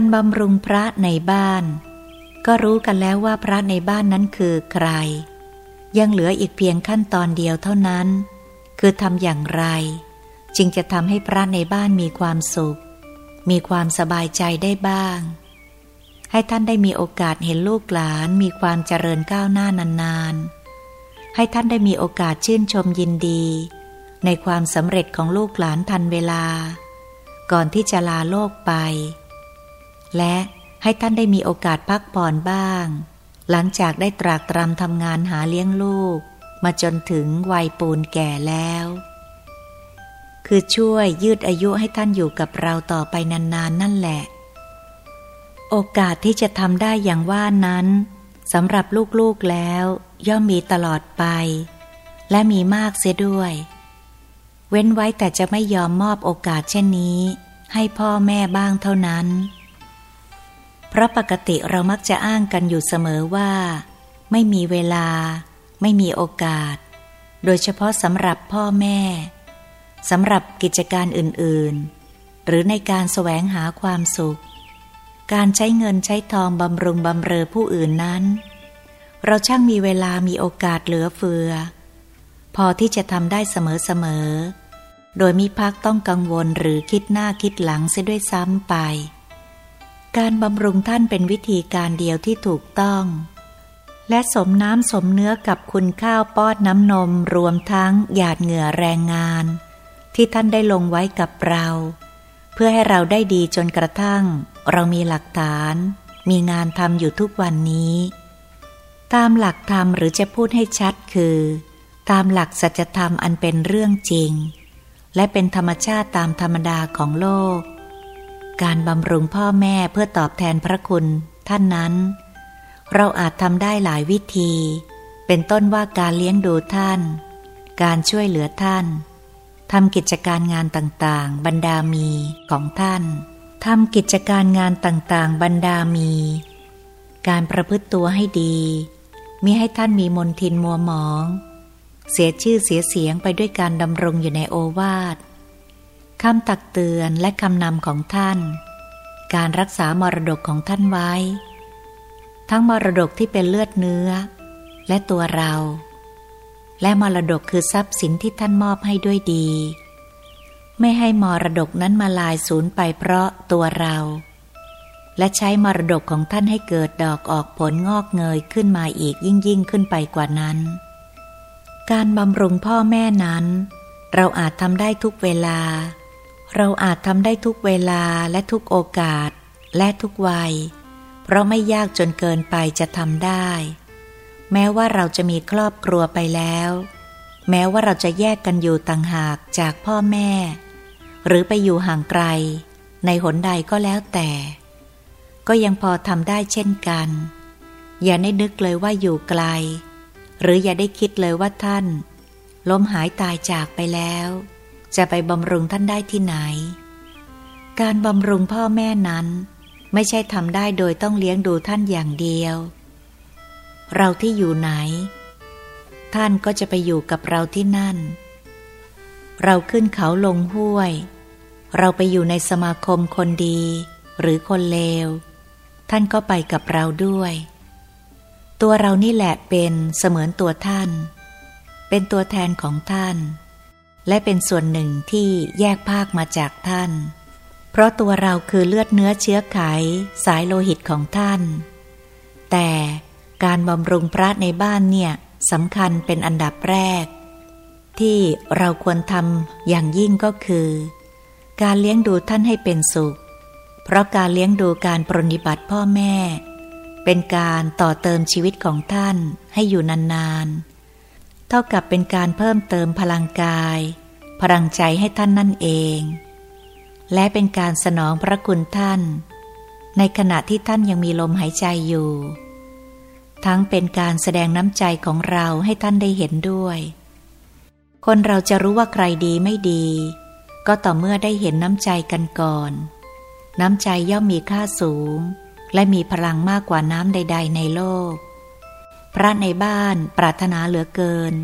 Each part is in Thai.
การบำรุงพระในบ้าน ก็รู้กันแล้วว่าพระในบ้านนั้นคือใคร ยังเหลืออีกเพียงขั้นตอนเดียวเท่านั้น คือทำอย่างไร จึงจะทำให้พระในบ้านมีความสุข มีความสบายใจได้บ้าง ให้ท่านได้มีโอกาสเห็นลูกหลานมีความเจริญก้าวหน้านานๆ ให้ท่านได้มีโอกาสชื่นชมยินดี ในความสำเร็จของลูกหลานทันเวลา ก่อนที่จะลาโลกไป และให้ท่านได้มีโอกาสพักผ่อนบ้าง หลังจากได้ตรากตรำทำงานหาเลี้ยงลูก มาจนถึงวัยปูนแก่แล้ว คือช่วยยืดอายุให้ท่านอยู่กับเราต่อไปนานๆนั่นแหละ โอกาสที่จะทำได้อย่างว่านั้นสำหรับลูกๆแล้ว ย่อมมีตลอดไป และมีมากเสียด้วย เว้นไว้แต่จะไม่ยอมมอบโอกาสเช่นนี้ ให้พ่อแม่บ้างเท่านั้น เพราะปกติเรามักจะอ้างกันอยู่เสมอว่า ไม่มีเวลา ไม่มีโอกาส โดยเฉพาะสำหรับพ่อแม่สำหรับกิจการอื่นๆ หรือในการแสวงหาความสุข การใช้เงินใช้ทองบำรุงบำเรอผู้อื่นนั้น เราช่างมีเวลามีโอกาสเหลือเฟือ พอที่จะทำได้เสมอๆโดยมีพักต้องกังวลหรือคิดหน้าคิดหลังเสียด้วยซ้ำไป การบำรุงท่านเป็นวิธีการเดียวที่ถูกต้อง และสมน้ำสมเนื้อกับคุณข้าวป้อนน้ำนมรวมทั้งหยาดเหงื่อแรงงาน ที่ท่านได้ลงไว้กับเรา เพื่อให้เราได้ดีจนกระทั่ง เรามีหลักฐาน มีงานทำอยู่ทุกวันนี้ ตามหลักธรรมหรือจะพูดให้ชัดคือ ตามหลักสัจธรรมอันเป็นเรื่องจริง และเป็นธรรมชาติตามธรรมดาของโลก การบำรุงพ่อแม่เพื่อตอบแทนพระคุณ ท่านนั้น เราอาจทำได้หลายวิธี เป็นต้นว่าการเลี้ยงดูท่าน การช่วยเหลือท่านทำกิจการงานต่างๆ บรรดามีของท่านทำกิจการงานต่างๆ บรรดามี การประพฤติตัวให้ดีมิให้ท่านมีมนทินมัวหมอง เสียชื่อเสียเสียงไปด้วยการดำรงอยู่ในโอวาท คำตักเตือนและคำนำของท่าน การรักษามรดกของท่านไว้ ทั้งมรดกที่เป็นเลือดเนื้อ และตัวเรา และมรดกคือทรัพย์สินที่ท่านมอบให้ด้วยดี ไม่ให้มรดกนั้นมาลายสูญไปเพราะตัวเรา และใช้มรดกของท่านให้เกิดดอกออกผลงอกเงยขึ้นมาอีกยิ่งยิ่งขึ้นไปกว่านั้น การบำรุงพ่อแม่นั้น เราอาจทำได้ทุกเวลา เราอาจทำได้ทุกเวลาและทุกโอกาสและทุกวัย เพราะไม่ยากจนเกินไปจะทำได้ แม้ว่าเราจะมีครอบครัวไปแล้ว แม้ว่าเราจะแยกกันอยู่ต่างหากจากพ่อแม่ หรือไปอยู่ห่างไกล ในหนใดก็แล้วแต่ ก็ยังพอทำได้เช่นกัน อย่าได้นึกเลยว่าอยู่ไกล หรืออย่าได้คิดเลยว่าท่าน ล้มหายตายจากไปแล้ว จะไปบำรุงท่านได้ที่ไหน การบำรุงพ่อแม่นั้น ไม่ใช่ทำได้โดยต้องเลี้ยงดูท่านอย่างเดียว เราที่อยู่ไหน ท่านก็จะไปอยู่กับเราที่นั่น เราขึ้นเขาลงห้วย เราไปอยู่ในสมาคมคนดี หรือคนเลว ท่านก็ไปกับเราด้วย ตัวเรานี่แหละเป็นเสมือนตัวท่าน เป็นตัวแทนของท่าน และเป็นส่วนหนึ่งที่แยกภาคมาจากท่าน เพราะตัวเราคือเลือดเนื้อเชื้อไข สายโลหิตของท่าน แต่การบำรุงพระในบ้านเนี่ยสำคัญเป็นอันดับแรก ที่เราควรทำอย่างยิ่งก็คือ การเลี้ยงดูท่านให้เป็นสุข เพราะการเลี้ยงดูการปรนิบัติพ่อแม่ เป็นการต่อเติมชีวิตของท่านให้อยู่นานๆ เท่ากับเป็นการเพิ่มเติมพลังกาย พลังใจให้ท่านนั่นเอง และเป็นการสนองพระคุณท่าน ในขณะที่ท่านยังมีลมหายใจอยู่ ทั้งเป็นการแสดงน้ำใจของเราให้ท่านได้เห็นด้วย คนเราจะรู้ว่าใครดีไม่ดี ก็ต่อเมื่อได้เห็นน้ำใจกันก่อน น้ำใจย่อมมีค่าสูง และมีพลังมากกว่าน้ำใด ๆ ในโลก ระในบ้านปรารถนาเหลือเกิน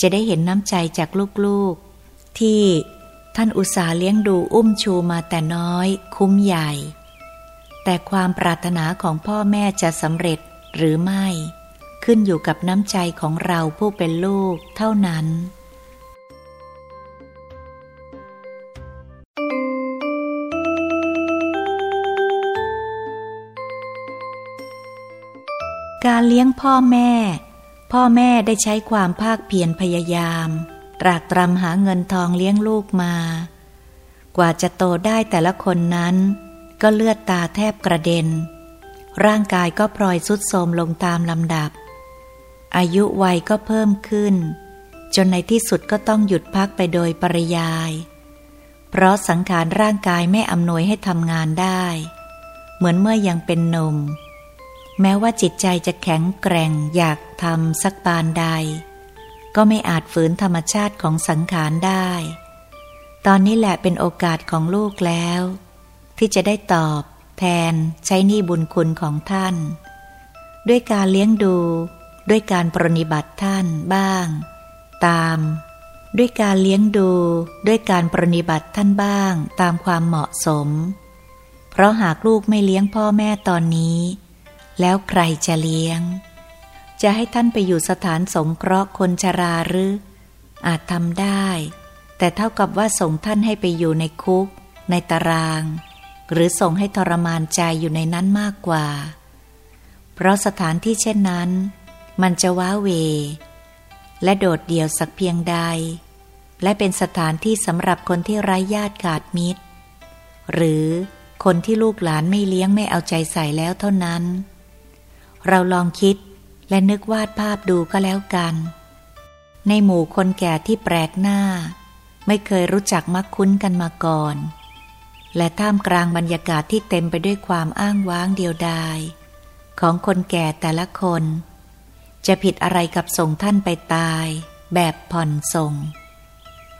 จะได้เห็นน้ำใจจากลูกๆ ที่ท่านอุตสาเลี้ยงดูอุ้มชูมาแต่น้อยคุ้มใหญ่ แต่ความปรารถนาของพ่อแม่จะสำเร็จหรือไม่ ขึ้นอยู่กับน้ำใจของเราผู้เป็นลูกเท่านั้น การเลี้ยงพ่อแม่ พ่อแม่ได้ใช้ความภาคเพียรพยายาม ตรากตรำหาเงินทองเลี้ยงลูกมา กว่าจะโตได้แต่ละคนนั้น ก็เลือดตาแทบกระเด็น ร่างกายก็พลอยสุดโทมลงตามลำดับ อายุวัยก็เพิ่มขึ้น จนในที่สุดก็ต้องหยุดพักไปโดยปริยาย เพราะสังขารร่างกายไม่อำนวยให้ทำงานได้ เหมือนเมื่อยังเป็นนม แม้ว่าจิตใจจะแข็งแกร่งอยากทำสักปานใด ก็ไม่อาจฝืนธรรมชาติของสังขารได้ ตอนนี้แหละเป็นโอกาสของลูกแล้ว ที่จะได้ตอบแทนใช้หนี้บุญคุณของท่าน ด้วยการเลี้ยงดู ด้วยการปรนิบัติท่านบ้าง ตาม ด้วยการเลี้ยงดู ด้วยการปรนิบัติท่านบ้าง ตามความเหมาะสม เพราะหากลูกไม่เลี้ยงพ่อแม่ตอนนี้ แล้วใครจะเลี้ยง จะให้ท่านไปอยู่สถานสงเคราะห์คนชราหรือ อาจทำได้ แต่เท่ากับว่าส่งท่านให้ไปอยู่ในคุก ในตาราง หรือส่งให้ทรมานใจอยู่ในนั้นมากกว่า เพราะสถานที่เช่นนั้น มันจะว้าเว และโดดเดี่ยวสักเพียงใด และเป็นสถานที่สำหรับคนที่ไร้ญาติกาดมิตร หรือคนที่ลูกหลานไม่เลี้ยงไม่เอาใจใส่แล้วเท่านั้น เราลองคิดและนึกวาดภาพดูก็แล้วกัน ในหมู่คนแก่ที่แปลกหน้า ไม่เคยรู้จักมักคุ้นกันมาก่อน และท่ามกลางบรรยากาศที่เต็มไปด้วยความอ้างว้างเดียวดาย ของคนแก่แต่ละคน จะผิดอะไรกับส่งท่านไปตาย แบบผ่อนส่ง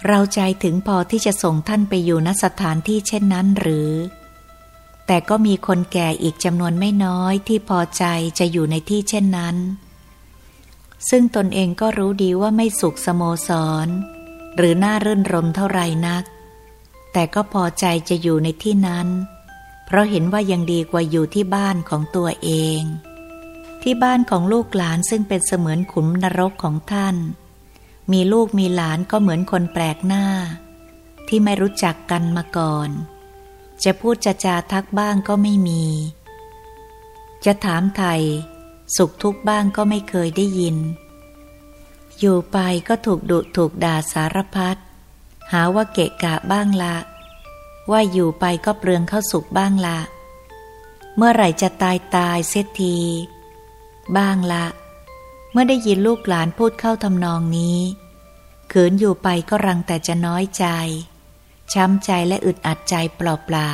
เราใจถึงพอที่จะส่งท่านไปอยู่ณสถานที่เช่นนั้นหรือ แต่ก็มีคนแก่อีกจำนวนไม่น้อยที่พอใจจะอยู่ในที่เช่นนั้น ซึ่งตนเองก็รู้ดีว่าไม่สุขสโมสร หรือน่ารื่นรมเท่าไรนัก แต่ก็พอใจจะอยู่ในที่นั้น เพราะเห็นว่ายังดีกว่าอยู่ที่บ้านของตัวเอง ที่บ้านของลูกหลานซึ่งเป็นเสมือนขุมนรกของท่าน มีลูกมีหลานก็เหมือนคนแปลกหน้า ที่ไม่รู้จักกันมาก่อน จะพูดจะจาทักบ้างก็ไม่มี จะถามไทย สุขทุกบ้างก็ไม่เคยได้ยิน อยู่ไปก็ถูกดุถูกด่าสารพัดหาว่าเกะกะบ้างละ ว่าอยู่ไปก็เปลืองเข้าสุขบ้างละ เมื่อไหร่จะตายตายเสียที บ้างละ เมื่อได้ยินลูกหลานพูดเข้าทำนองนี้ ขืนอยู่ไปก็รังแต่จะน้อยใจ ช้ำใจและอึดอัดใจเปล่า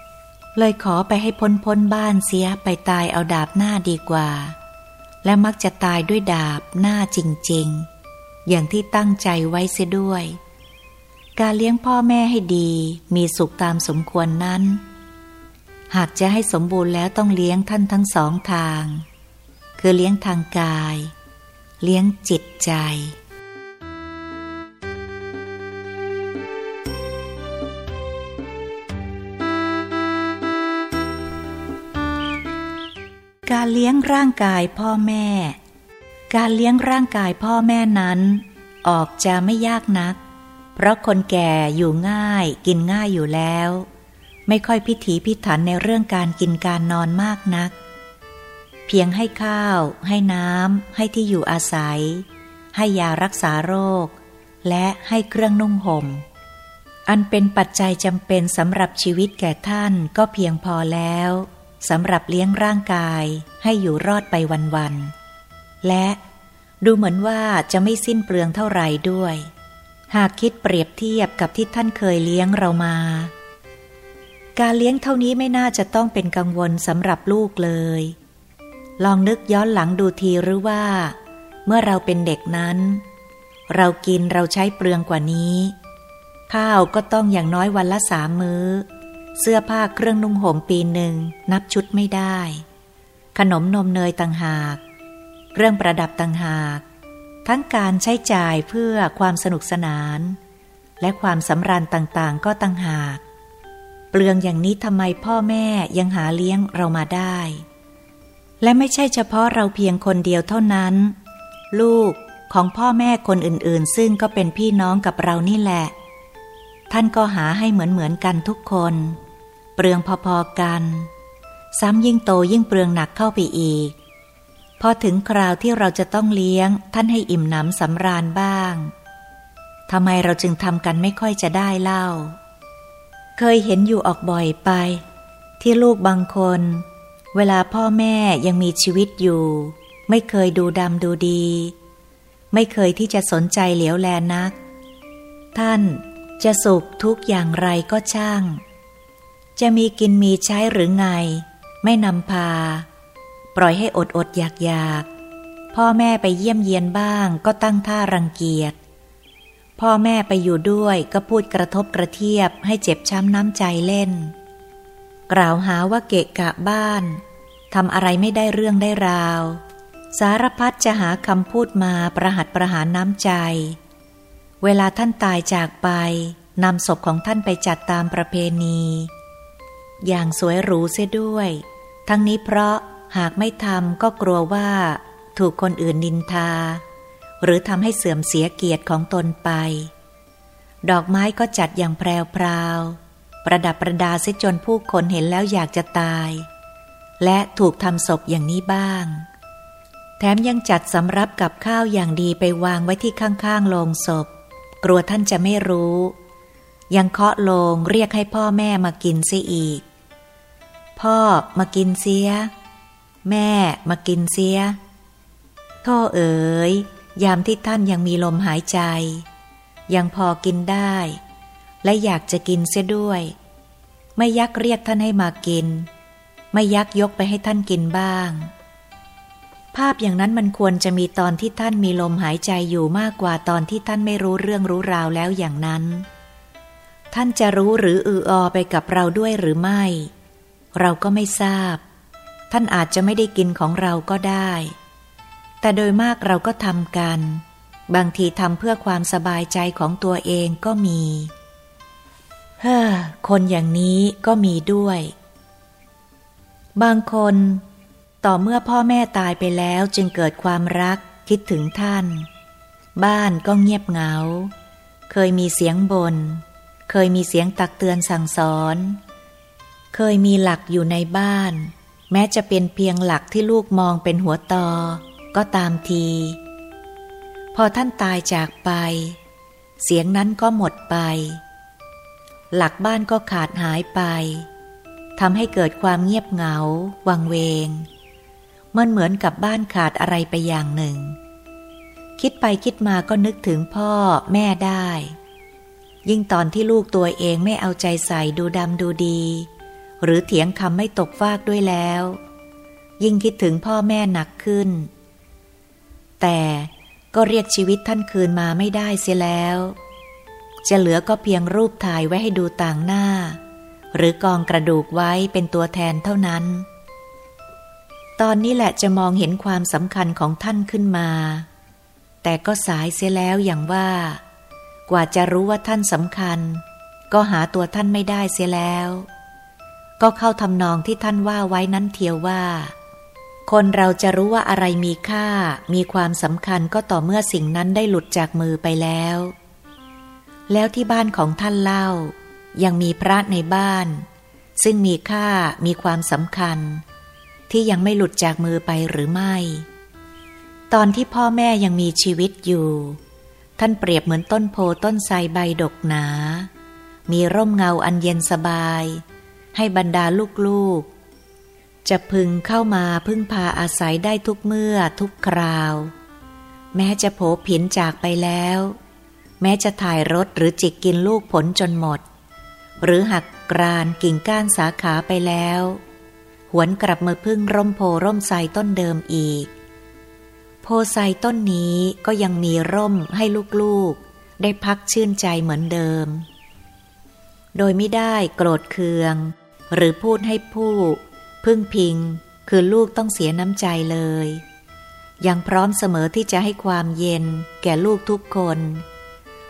ๆ เลยขอไปให้พ้นพ้นบ้านเสียไปตายเอาดาบหน้าดีกว่า และมักจะตายด้วยดาบหน้าจริงๆ อย่างที่ตั้งใจไว้เสียด้วย การเลี้ยงพ่อแม่ให้ดีมีสุขตามสมควรนั้น หากจะให้สมบูรณ์แล้วต้องเลี้ยงท่านทั้งสองทาง คือเลี้ยงทางกาย เลี้ยงจิตใจ เลี้ยงร่างกายพ่อแม่ การเลี้ยงร่างกายพ่อแม่นั้น ออกจะไม่ยากนัก เพราะคนแก่อยู่ง่ายกินง่ายอยู่แล้ว ไม่ค่อยพิถีพิถันในเรื่องการกินการนอนมากนัก เพียงให้ข้าว ให้น้ำให้ที่อยู่อาศัย ให้ยารักษาโรค และให้เครื่องนุ่งหม่มอันเป็นปัจจัยจำเป็นสำหรับชีวิตแก่ท่านก็เพียงพอแล้ว สำหรับเลี้ยงร่างกายให้อยู่รอดไปวันๆ และดูเหมือนว่าจะไม่สิ้นเปลืองเท่าไหร่ด้วย หากคิดเปรียบเทียบกับที่ท่านเคยเลี้ยงเรามา การเลี้ยงเท่านี้ไม่น่าจะต้องเป็นกังวลสำหรับลูกเลย ลองนึกย้อนหลังดูทีหรือว่า เมื่อเราเป็นเด็กนั้น เรากินเราใช้เปลืองกว่านี้ ข้าวก็ต้องอย่างน้อยวันละสามมื้อ เสื้อผ้าเครื่องนุ่งห่มปีหนึ่งนับชุดไม่ได้ ขนมนมเนยต่างหาก เครื่องประดับต่างหาก ทั้งการใช้จ่ายเพื่อความสนุกสนาน และความสำราญต่างๆ ก็ต่างหาก เปลืองอย่างนี้ทำไมพ่อแม่ยังหาเลี้ยงเรามาได้ และไม่ใช่เฉพาะเราเพียงคนเดียวเท่านั้น ลูกของพ่อแม่คนอื่นๆ ซึ่งก็เป็นพี่น้องกับเรานี่แหละ ท่านก็หาให้เหมือนเหมือนกันทุกคน เปลืองพอๆกัน ซ้ำยิ่งโตยิ่งเปลืองหนักเข้าไปอีก พอถึงคราวที่เราจะต้องเลี้ยงท่านให้อิ่มหนำสำราญบ้างทำไมเราจึงทำกันไม่ค่อยจะได้เล่า เคยเห็นอยู่ออกบ่อยไป ที่ลูกบางคน เวลาพ่อแม่ยังมีชีวิตอยู่ ไม่เคยดูดำดูดี ไม่เคยที่จะสนใจเหลียวแลนัก ท่านจะสุขทุกอย่างไรก็ช่าง จะมีกินมีใช้หรือไง ไม่นำพา ปล่อยให้อดอดอยากอยากพ่อแม่ไปเยี่ยมเยียนบ้างก็ตั้งท่ารังเกียจ พ่อแม่ไปอยู่ด้วยก็พูดกระทบกระเทียบให้เจ็บช้ำน้ำใจเล่น กล่าวหาว่าเกะกะบ้านทำอะไรไม่ได้เรื่องได้ราว สารพัดจะหาคำพูดมาประหัดประหารน้ำใจ เวลาท่านตายจากไปนำศพของท่านไปจัดตามประเพณี อย่างสวยหรูเสียด้วย ทั้งนี้เพราะหากไม่ทำก็กลัวว่า ถูกคนอื่นนินทา หรือทำให้เสื่อมเสียเกียรติของตนไป ดอกไม้ก็จัดอย่างแพรวพราวประดับประดาเสียจนผู้คนเห็นแล้วอยากจะตาย และถูกทำศพอย่างนี้บ้าง แถมยังจัดสำรับกับข้าวอย่างดีไปวางไว้ที่ข้างๆโลงศพ กลัวท่านจะไม่รู้ ยังเคาะโลงเรียกให้พ่อแม่มากินเสียอีก พ่อมากินเสีย แม่มากินเสียท่อเอ๋ยยามที่ท่านยังมีลมหายใจ ยังพอกินได้ และอยากจะกินเสียด้วย ไม่ยักเรียกท่านให้มากิน ไม่ยักยกไปให้ท่านกินบ้าง ภาพอย่างนั้นมันควรจะมีตอนที่ท่านมีลมหายใจอยู่มากกว่าตอนที่ท่านไม่รู้เรื่องรู้ราวแล้วอย่างนั้น ท่านจะรู้หรืออืออไปกับเราด้วยหรือไม่ เราก็ไม่ทราบ ท่านอาจจะไม่ได้กินของเราก็ได้ แต่โดยมากเราก็ทำกัน บางทีทำเพื่อความสบายใจของตัวเองก็มี เฮ้อ คนอย่างนี้ก็มีด้วย บางคน ต่อเมื่อพ่อแม่ตายไปแล้วจึงเกิดความรักคิดถึงท่าน บ้านก็เงียบเหงา เคยมีเสียงบน่นเคยมีเสียงตักเตือนสั่งสอน เคยมีหลักอยู่ในบ้าน แม้จะเป็นเพียงหลักที่ลูกมองเป็นหัวตอ ก็ตามที พอท่านตายจากไป เสียงนั้นก็หมดไป หลักบ้านก็ขาดหายไปทำให้เกิดความเงียบเหงา วังเวง มันเหมือนกับบ้านขาดอะไรไปอย่างหนึ่ง คิดไปคิดมาก็นึกถึงพ่อแม่ได้ ยิ่งตอนที่ลูกตัวเองไม่เอาใจใส่ดูดำดูดี หรือเถียงคำไม่ตกฟากด้วยแล้ว ยิ่งคิดถึงพ่อแม่หนักขึ้น แต่ก็เรียกชีวิตท่านคืนมาไม่ได้เสียแล้ว จะเหลือก็เพียงรูปถ่ายไว้ให้ดูต่างหน้า หรือกองกระดูกไว้เป็นตัวแทนเท่านั้น ตอนนี้แหละจะมองเห็นความสำคัญของท่านขึ้นมา แต่ก็สายเสียแล้วอย่างว่า กว่าจะรู้ว่าท่านสำคัญ ก็หาตัวท่านไม่ได้เสียแล้ว ก็เข้าทำนองที่ท่านว่าไว้นั้นเทียวว่า คนเราจะรู้ว่าอะไรมีค่า มีความสำคัญก็ต่อเมื่อสิ่งนั้นได้หลุดจากมือไปแล้ว แล้วที่บ้านของท่านเล่า ยังมีพระในบ้าน ซึ่งมีค่ามีความสำคัญ ที่ยังไม่หลุดจากมือไปหรือไม่ ตอนที่พ่อแม่ยังมีชีวิตอยู่ ท่านเปรียบเหมือนต้นโพต้นไทรใบดกหนา มีร่มเงาอันเย็นสบาย ให้บรรดาลูกจะพึงเข้ามาพึ่งพาอาศัยได้ทุกเมื่อทุกคราว แม้จะโผผินจากไปแล้ว แม้จะถ่ายรถหรือจิกกินลูกผลจนหมด หรือหักกรานกิ่งก้านสาขาไปแล้ว หวนกลับมาพึ่งร่มโพร่มไทรต้นเดิมอีก โพไทรต้นนี้ก็ยังมีร่มให้ลูกๆ ได้พักชื่นใจเหมือนเดิมโดยไม่ได้โกรธเคือง หรือพูดให้ผู้ พึ่งพิง คือลูกต้องเสียน้ำใจเลย ยังพร้อมเสมอที่จะให้ความเย็นแก่ลูกทุกคน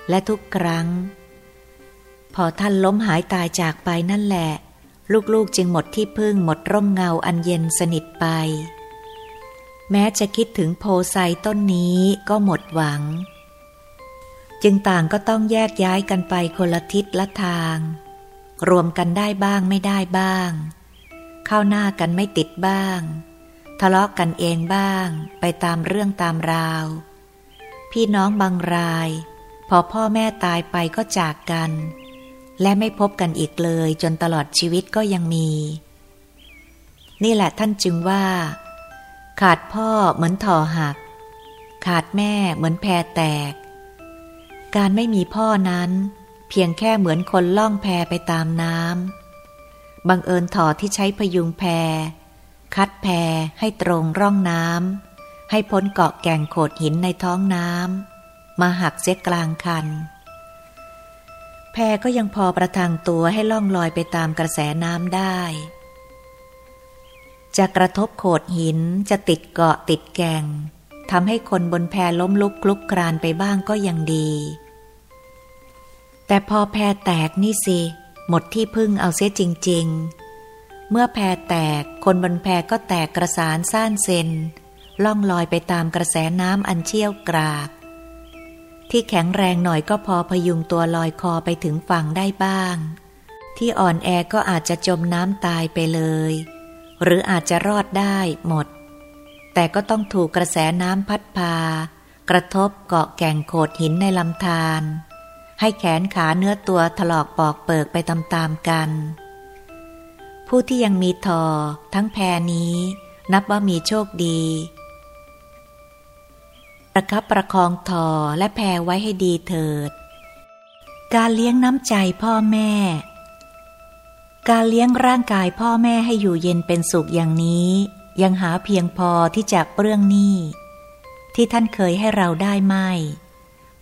และทุกครั้ง พอท่านล้มหายตายจากไปนั่นแหละ ลูกๆจึงหมดที่พึ่งหมดร่มเงาอันเย็นสนิทไป แม้จะคิดถึงโพไซต้นนี้ก็หมดหวัง จึงต่างก็ต้องแยกย้ายกันไปคนละทิศละทาง รวมกันได้บ้างไม่ได้บ้าง เข้าหน้ากันไม่ติดบ้าง ทะเลาะกันเองบ้าง ไปตามเรื่องตามราว พี่น้องบางราย พอพ่อแม่ตายไปก็จากกัน และไม่พบกันอีกเลยจนตลอดชีวิตก็ยังมี นี่แหละท่านจึงว่า ขาดพ่อเหมือนถ่อหัก ขาดแม่เหมือนแพแตก การไม่มีพ่อนั้น เพียงแค่เหมือนคนล่องแพไปตามน้ำ บังเอิญถ่อที่ใช้พยุงแพ คัดแพให้ตรงร่องน้ำ ให้พ้นเกาะแก่งโขดหินในท้องน้ำ มาหักเสียกลางคัน แพก็ยังพอประทังตัวให้ล่องลอยไปตามกระแสน้ำได้ จะกระทบโขดหินจะติดเกาะติดแก่งทำให้คนบนแพล้มลุกคลุกครานไปบ้างก็ยังดี แต่พอแพแตกนี่สิ หมดที่พึ่งเอาเสียจริง ๆ เมื่อแพแตกคนบนแพก็แตกกระสานซ่านเซนล่องลอยไปตามกระแสน้ำอันเชี่ยวกราก ที่แข็งแรงหน่อยก็พอพยุงตัวลอยคอไปถึงฝั่งได้บ้าง ที่อ่อนแอก็อาจจะจมน้ำตายไปเลย หรืออาจจะรอดได้หมด แต่ก็ต้องถูกกระแสน้ำพัดพา กระทบเกาะแก่งโขดหินในลำธาร ให้แขนขาเนื้อตัวถลอกปอกเปิกไปตามๆกัน ผู้ที่ยังมีทอทั้งแพนี้ นับว่ามีโชคดี ประคับประคองทอและแพรไว้ให้ดีเถิด การเลี้ยงน้ำใจพ่อแม่ การเลี้ยงร่างกายพ่อแม่ให้อยู่เย็นเป็นสุขอย่างนี้ ยังหาเพียงพอที่จะเปลื้องหนี้ที่ท่านเคยให้เราได้ไหม่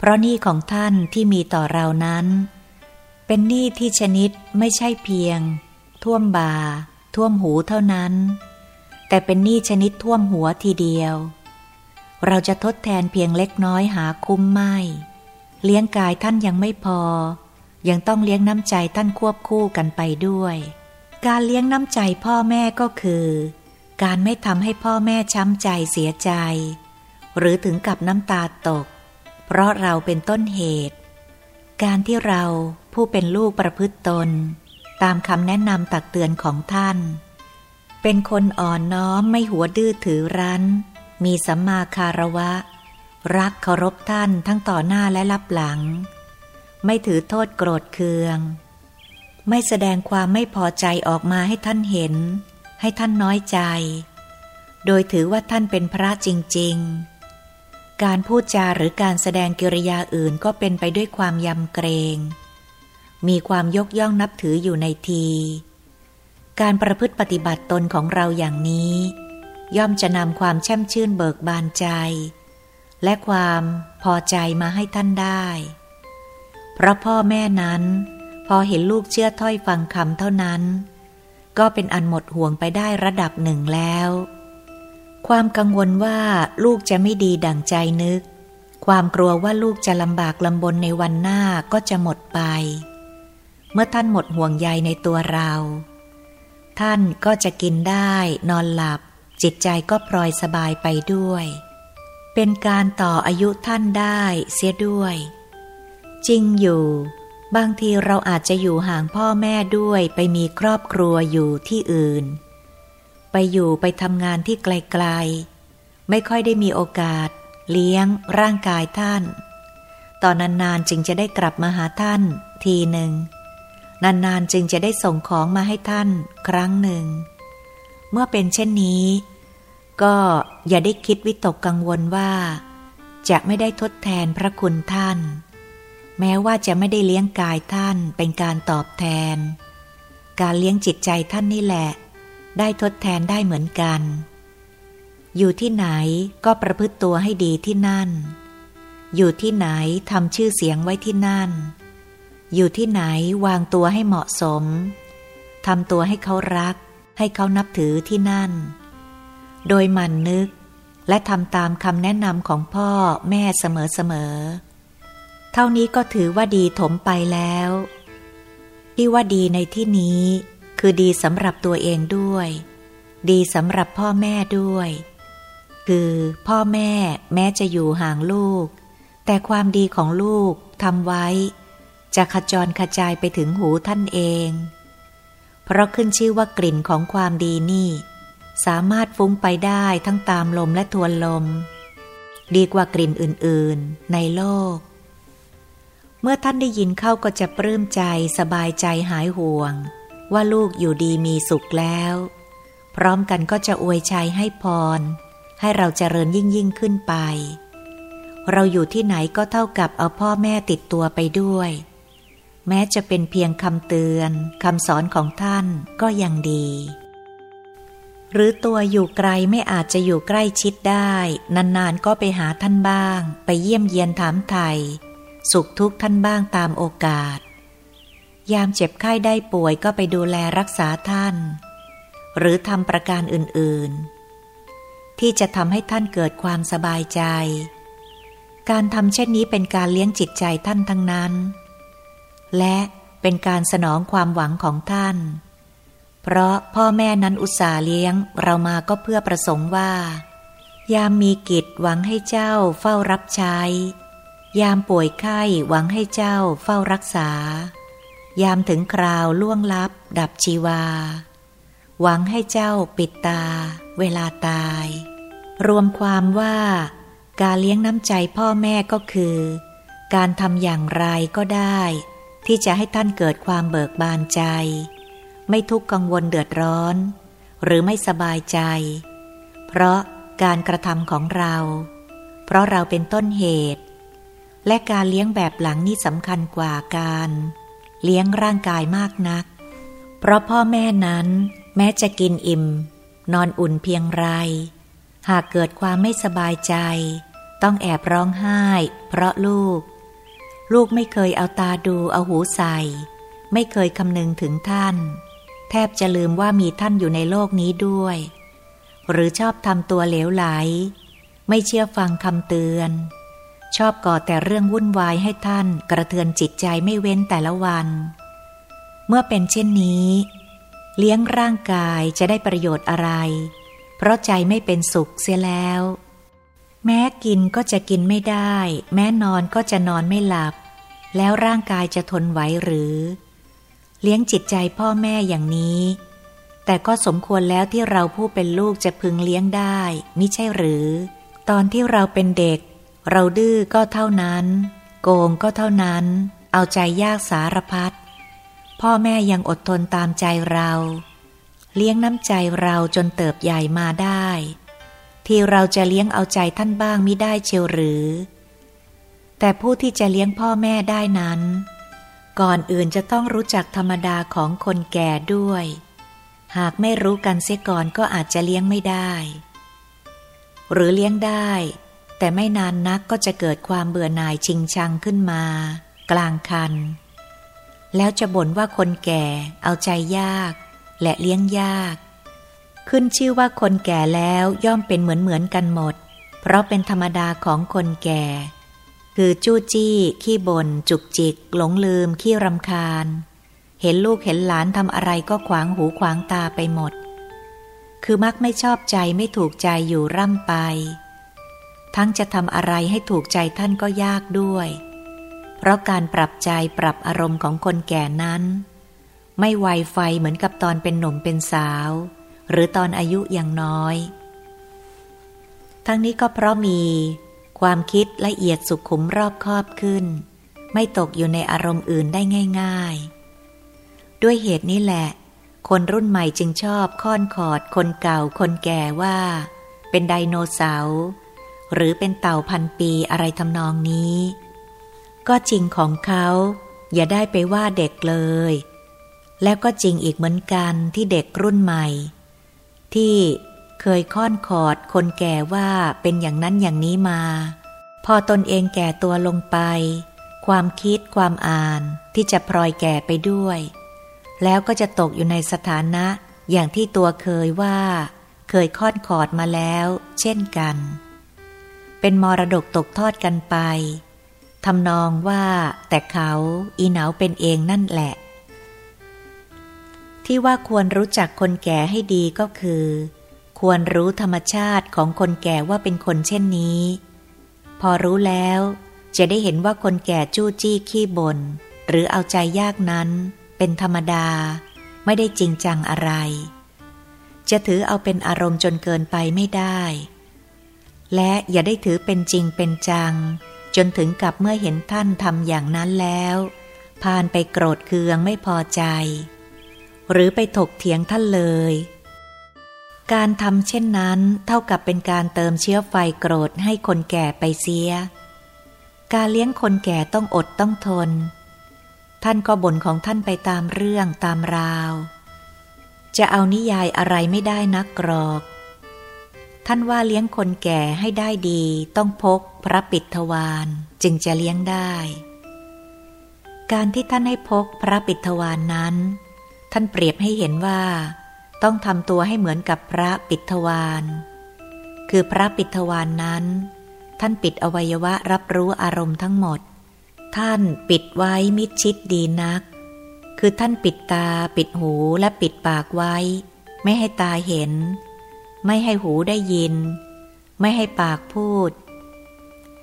ราะหนี้ของท่านที่มีต่อเรานั้น เป็นหนี้ที่ชนิดไม่ใช่เพียง ท่วมบา ท่วมหูเท่านั้น แต่เป็นหนี้ชนิดท่วมหัวทีเดียว เราจะทดแทนเพียงเล็กน้อยหาคุ้มไม่ เลี้ยงกายท่านยังไม่พอ ยังต้องเลี้ยงน้ำใจท่านควบคู่กันไปด้วย การเลี้ยงน้ำใจพ่อแม่ก็คือ การไม่ทำให้พ่อแม่ช้ำใจเสียใจ หรือถึงกับน้ำตาตก เพราะเราเป็นต้นเหตุ การที่เราผู้เป็นลูกประพฤติตน ตามคำแนะนำตักเตือนของท่าน เป็นคนอ่อนน้อมไม่หัวดื้อถือรั้น มีสัมมาคารวะ รักเคารพท่านทั้งต่อหน้าและรับหลัง ไม่ถือโทษโกรธเคือง ไม่แสดงความไม่พอใจออกมาให้ท่านเห็น ให้ท่านน้อยใจ โดยถือว่าท่านเป็นพระจริง ๆ การพูดจาหรือการแสดงกิริยาอื่นก็เป็นไปด้วยความยำเกรง มีความยกย่องนับถืออยู่ในที การประพฤติปฏิบัติตนของเราอย่างนี้ ย่อมจะนำความแช่มชื่นเบิกบานใจ และความพอใจมาให้ท่านได้ เพราะพ่อแม่นั้น พอเห็นลูกเชื่อถ้อยฟังคำเท่านั้น ก็เป็นอันหมดห่วงไปได้ระดับหนึ่งแล้ว ความกังวลว่าลูกจะไม่ดีดั่งใจนึก ความกลัวว่าลูกจะลำบากลำบนในวันหน้าก็จะหมดไป เมื่อท่านหมดห่วงใยในตัวเรา ท่านก็จะกินได้ นอนหลับ จิตใจก็พลอยสบายไปด้วย เป็นการต่ออายุท่านได้เสียด้วย จริงอยู่ บางทีเราอาจจะอยู่ห่างพ่อแม่ด้วยไปมีครอบครัวอยู่ที่อื่น ไปอยู่ไปทำงานที่ไกลๆ ไม่ค่อยได้มีโอกาส เลี้ยงร่างกายท่าน ตอนนานๆจึงจะได้กลับมาหาท่านทีหนึ่ง นานๆจึงจะได้ส่งของมาให้ท่านครั้งหนึ่ง เมื่อเป็นเช่นนี้ ก็อย่าได้คิดวิตกกังวลว่า จะไม่ได้ทดแทนพระคุณท่าน แม้ว่าจะไม่ได้เลี้ยงกายท่านเป็นการตอบแทน การเลี้ยงจิตใจท่านนี่แหละ ได้ทดแทนได้เหมือนกัน อยู่ที่ไหนก็ประพฤติตัวให้ดีที่นั่น อยู่ที่ไหนทำชื่อเสียงไว้ที่นั่น อยู่ที่ไหนวางตัวให้เหมาะสมทำตัวให้เขารัก ให้เขานับถือที่นั่น โดยมันนึกและทำตามคำแนะนำของพ่อแม่เสมอๆ เท่านี้ก็ถือว่าดีถมไปแล้ว ที่ว่าดีในที่นี้ คือดีสำหรับตัวเองด้วย ดีสำหรับพ่อแม่ด้วย คือพ่อแม่แม้จะอยู่ห่างลูก แต่ความดีของลูกทำไว้ จะขจรขจายไปถึงหูท่านเอง เพราะขึ้นชื่อว่ากลิ่นของความดีนี่ สามารถฟุ้งไปได้ทั้งตามลมและทวนลม ดีกว่ากลิ่นอื่นๆ ในโลก เมื่อท่านได้ยินเข้าก็จะปลื้มใจสบายใจหายห่วง ว่าลูกอยู่ดีมีสุขแล้ว พร้อมกันก็จะอวยชัยให้พร ให้เราเจริญยิ่งยิ่งขึ้นไป เราอยู่ที่ไหนก็เท่ากับเอาพ่อแม่ติดตัวไปด้วย แม้จะเป็นเพียงคำเตือนคำสอนของท่านก็ยังดี หรือตัวอยู่ไกลไม่อาจจะอยู่ใกล้ชิดได้ นานๆก็ไปหาท่านบ้าง ไปเยี่ยมเยียนถามไทย สุขทุกข์ท่านบ้างตามโอกาส ยามเจ็บไข้ได้ป่วยก็ไปดูแลรักษาท่าน หรือทำประการอื่นๆ ที่จะทำให้ท่านเกิดความสบายใจ การทำเช่นนี้เป็นการเลี้ยงจิตใจท่านทั้งนั้น และเป็นการสนองความหวังของท่าน เพราะพ่อแม่นั้นอุตส่าห์เลี้ยงเรามาก็เพื่อประสงค์ว่า ยามมีกิจหวังให้เจ้าเฝ้ารับใช้ ยามป่วยไข้หวังให้เจ้าเฝ้ารักษา ยามถึงคราวล่วงลับ ดับชีวา หวังให้เจ้าปิดตา เวลาตาย รวมความว่า การเลี้ยงน้ำใจพ่อแม่ก็คือ การทำอย่างไรก็ได้ ที่จะให้ท่านเกิดความเบิกบานใจ ไม่ทุกข์กังวลเดือดร้อน หรือไม่สบายใจ เพราะการกระทำของเรา เพราะเราเป็นต้นเหตุ และการเลี้ยงแบบหลังนี่สำคัญกว่าการ เลี้ยงร่างกายมากนัก เพราะพ่อแม่นั้นแม้จะกินอิ่ม นอนอุ่นเพียงไร หากเกิดความไม่สบายใจ ต้องแอบร้องไห้ เพราะลูก ลูกไม่เคยเอาตาดูเอาหูใส่ ไม่เคยคำนึงถึงท่าน แทบจะลืมว่ามีท่านอยู่ในโลกนี้ด้วย หรือชอบทำตัวเหลวไหล ไม่เชื่อฟังคำเตือน ชอบก่อแต่เรื่องวุ่นวายให้ท่านกระเทือนจิตใจไม่เว้นแต่ละวัน เมื่อเป็นเช่นนี้ เลี้ยงร่างกายจะได้ประโยชน์อะไร เพราะใจไม่เป็นสุขเสียแล้ว แม้กินก็จะกินไม่ได้ แม้นอนก็จะนอนไม่หลับ แล้วร่างกายจะทนไหวหรือ เลี้ยงจิตใจพ่อแม่อย่างนี้ แต่ก็สมควรแล้วที่เราผู้เป็นลูกจะพึงเลี้ยงได้มิใช่หรือ ตอนที่เราเป็นเด็ก เราดื้อก็เท่านั้น โกงก็เท่านั้น เอาใจยากสารพัดพ่อแม่ยังอดทนตามใจเรา เลี้ยงน้ำใจเราจนเติบใหญ่มาได้ ที่เราจะเลี้ยงเอาใจท่านบ้างมิได้เชียวหรือ แต่ผู้ที่จะเลี้ยงพ่อแม่ได้นั้น ก่อนอื่นจะต้องรู้จักธรรมดาของคนแก่ด้วย หากไม่รู้กันเสียก่อนก็อาจจะเลี้ยงไม่ได้ หรือเลี้ยงได้ แต่ไม่นานนักก็จะเกิดความเบื่อหน่ายชิงชังขึ้นมา กลางคัน แล้วจะบ่นว่าคนแก่เอาใจยาก และเลี้ยงยาก ขึ้นชื่อว่าคนแก่แล้วย่อมเป็นเหมือนเหมือนกันหมด เพราะเป็นธรรมดาของคนแก่ คือจู้จี้ ขี้บน่นจุกจิก หลงลืม ขี้รำคาญ เห็นลูกเห็นหลานทำอะไรก็ขวางหูขวางตาไปหมด คือมักไม่ชอบใจไม่ถูกใจอยู่ร่ำไป ทั้งจะทำอะไรให้ถูกใจท่านก็ยากด้วย เพราะการปรับใจปรับอารมณ์ของคนแก่นั้น ไม่ไวไฟเหมือนกับตอนเป็นหนุ่มเป็นสาว หรือตอนอายุยังน้อย ทั้งนี้ก็เพราะมี ความคิดละเอียดสุขุมรอบคอบขึ้น ไม่ตกอยู่ในอารมณ์อื่นได้ง่าย ๆ ด้วยเหตุนี้แหละ คนรุ่นใหม่จึงชอบค่อนขอดคนเก่าคนแก่ว่า เป็นไดโนเสาร์ หรือเป็นเต่าพันปีอะไรทำนองนี้ ก็จริงของเขา อย่าได้ไปว่าเด็กเลย แล้วก็จริงอีกเหมือนกันที่เด็กรุ่นใหม่ ที่เคยค่อนขอดคนแก่ว่าเป็นอย่างนั้นอย่างนี้มา พอตนเองแก่ตัวลงไป ความคิดความอ่านที่จะพลอยแก่ไปด้วย แล้วก็จะตกอยู่ในสถานะอย่างที่ตัวเคยว่า เคยค่อนขอดมาแล้ว เช่นกัน เป็นมรดกตกทอดกันไปทำนองว่าแต่เขาอีเหนาเป็นเองนั่นแหละ ที่ว่าควรรู้จักคนแก่ให้ดีก็คือ ควรรู้ธรรมชาติของคนแก่ว่าเป็นคนเช่นนี้ พอรู้แล้วจะได้เห็นว่าคนแก่จู้จี้ขี้บน่นหรือเอาใจยากนั้น เป็นธรรมดา ไม่ได้จริงจังอะไร จะถือเอาเป็นอารมณ์จนเกินไปไม่ได้ และอย่าได้ถือเป็นจริงเป็นจัง จนถึงกับเมื่อเห็นท่านทำอย่างนั้นแล้วพานไปโกรธเคืองไม่พอใจ หรือไปถกเถียงท่านเลย การทำเช่นนั้นเท่ากับเป็นการเติมเชื้อไฟโกรธให้คนแก่ไปเสีย การเลี้ยงคนแก่ต้องอดต้องทน ท่านก็บ่นของท่านไปตามเรื่องตามราว จะเอานิยายอะไรไม่ได้นักกรอก ท่านว่าเลี้ยงคนแก่ให้ได้ดีต้องพกพระปิดทวารจึงจะเลี้ยงได้ การที่ท่านให้พกพระปิดทวานนั้น ท่านเปรียบให้เห็นว่า ต้องทำตัวให้เหมือนกับพระปิดทวานคือพระปิดทวานนั้น ท่านปิดอวัยวะรับรู้อารมณ์ทั้งหมด ท่านปิดไว้มิดชิดดีนัก คือท่านปิดตาปิดหูและปิดปากไว้ ไม่ให้ตาเห็น ไม่ให้หูได้ยิน ไม่ให้ปากพูด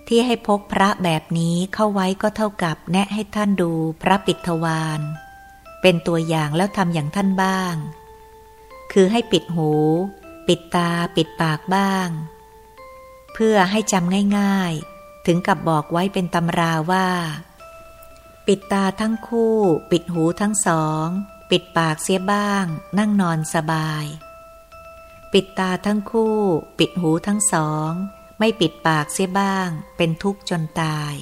ที่ให้พกพระแบบนี้เข้าไว้ก็เท่ากับแนะให้ท่านดูพระปิดทวารเป็นตัวอย่างแล้วทำอย่างท่านบ้าง คือให้ปิดหู ปิดตาปิดปากบ้าง เพื่อให้จำง่ายๆ ถึงกับบอกไว้เป็นตำราว่า ปิดตาทั้งคู่ ปิดหูทั้งสอง ปิดปากเสียบ้าง นั่งนอนสบาย ปิดตาทั้งคู่ ปิดหูทั้งสอง ไม่ปิดปากเสียบ้าง เป็นทุกข์จนตาย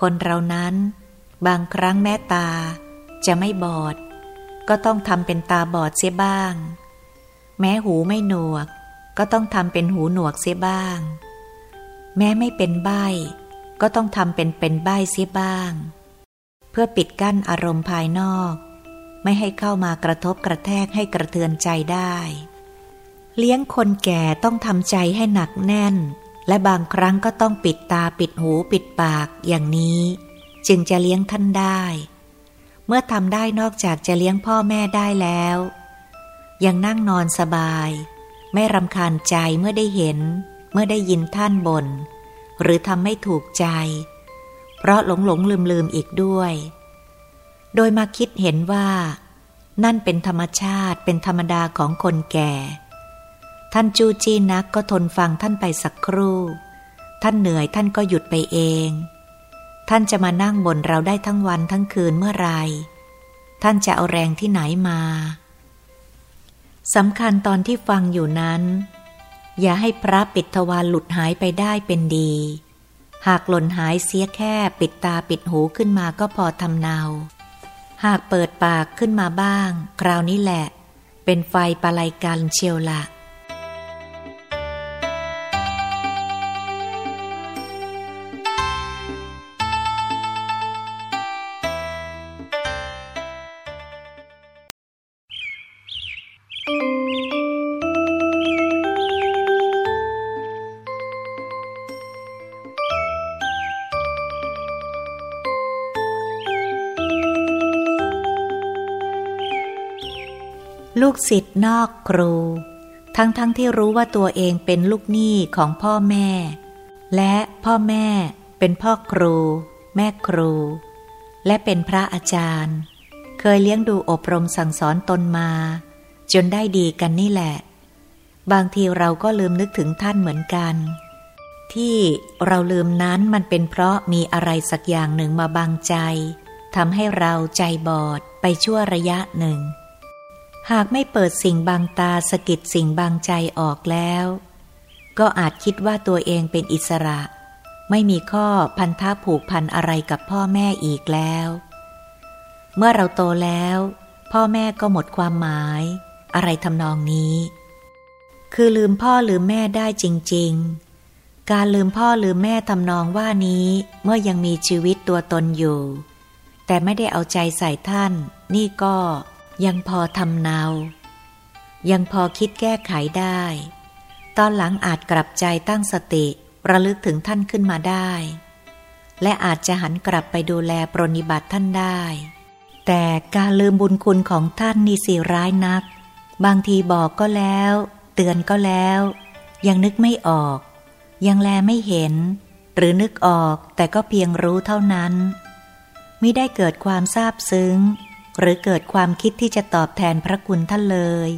คนเรานั้น บางครั้งแม้ตา จะไม่บอด ก็ต้องทำเป็นตาบอดเสียบ้าง แม้หูไม่หนวก ก็ต้องทำเป็นหูหนวกเสียบ้าง แม้ไม่เป็นใบก็ต้องทำเป็นเป็นใบเสียบ้าง เพื่อปิดกั้นอารมณ์ภายนอก ไม่ให้เข้ามากระทบกระแทกให้กระเทือนใจได้ เลี้ยงคนแก่ต้องทำใจให้หนักแน่น และบางครั้งก็ต้องปิดตาปิดหูปิดปากอย่างนี้ จึงจะเลี้ยงท่านได้ เมื่อทำได้นอกจากจะเลี้ยงพ่อแม่ได้แล้ว ยังนั่งนอนสบาย ไม่รำคาญใจเมื่อได้เห็น เมื่อได้ยินท่านบน่นหรือทำไม่ถูกใจ เพราะหลงหลงลืมลืมอีกด้วย โดยมาคิดเห็นว่า นั่นเป็นธรรมชาติเป็นธรรมดาของคนแก่ ท่านจูจี้นักก็ทนฟังท่านไปสักครู่ ท่านเหนื่อยท่านก็หยุดไปเอง ท่านจะมานั่งบนเราได้ทั้งวันทั้งคืนเมื่อไร ท่านจะเอาแรงที่ไหนมาสำคัญตอนที่ฟังอยู่นั้น อย่าให้พระปิดทวารหลุดหายไปได้เป็นดี หากหล่นหายเสียแค่ปิดตาปิดหูขึ้นมาก็พอทำเนา หากเปิดปากขึ้นมาบ้าง คราวนี้แหละ เป็นไฟปะไลกันเชียวละ ลูกศิษย์นอกครู ทั้งๆทที่รู้ว่าตัวเองเป็นลูกหนี้ของพ่อแม่ และพ่อแม่เป็นพ่อครู แม่ครู และเป็นพระอาจารย์ เคยเลี้ยงดูอบรมสั่งสอนตนมา จนได้ดีกันนี่แหละ บางทีเราก็ลืมนึกถึงท่านเหมือนกัน ที่เราลืมนั้นมันเป็นเพราะมีอะไรสักอย่างหนึ่งมาบังใจทำให้เราใจบอดไปชั่วระยะหนึ่ง หากไม่เปิดสิ่งบางตาสกิดสิ่งบางใจออกแล้ว ก็อาจคิดว่าตัวเองเป็นอิสระ ไม่มีข้อพันธะผูกพันอะไรกับพ่อแม่อีกแล้ว เมื่อเราโตแล้ว พ่อแม่ก็หมดความหมาย อะไรทำนองนี้ คือลืมพ่อลืมแม่ได้จริง ๆ การลืมพ่อลืมแม่ทำนองว่านี้เมื่อยังมีชีวิตตัวตนอยู่ แต่ไม่ได้เอาใจใส่ท่าน นี่ก็ ยังพอทำเนา ยังพอคิดแก้ไขได้ ตอนหลังอาจกลับใจตั้งสติระลึกถึงท่านขึ้นมาได้ และอาจจะหันกลับไปดูแลปรนิบัติท่านได้ แต่การลืมบุญคุณของท่านนี่สิร้ายนัก บางทีบอกก็แล้ว เตือนก็แล้ว ยังนึกไม่ออก ยังแลไม่เห็น หรือนึกออกแต่ก็เพียงรู้เท่านั้น ไม่ได้เกิดความซาบซึ้ง หรือเกิดความคิดที่จะตอบแทนพระคุณท่านเลย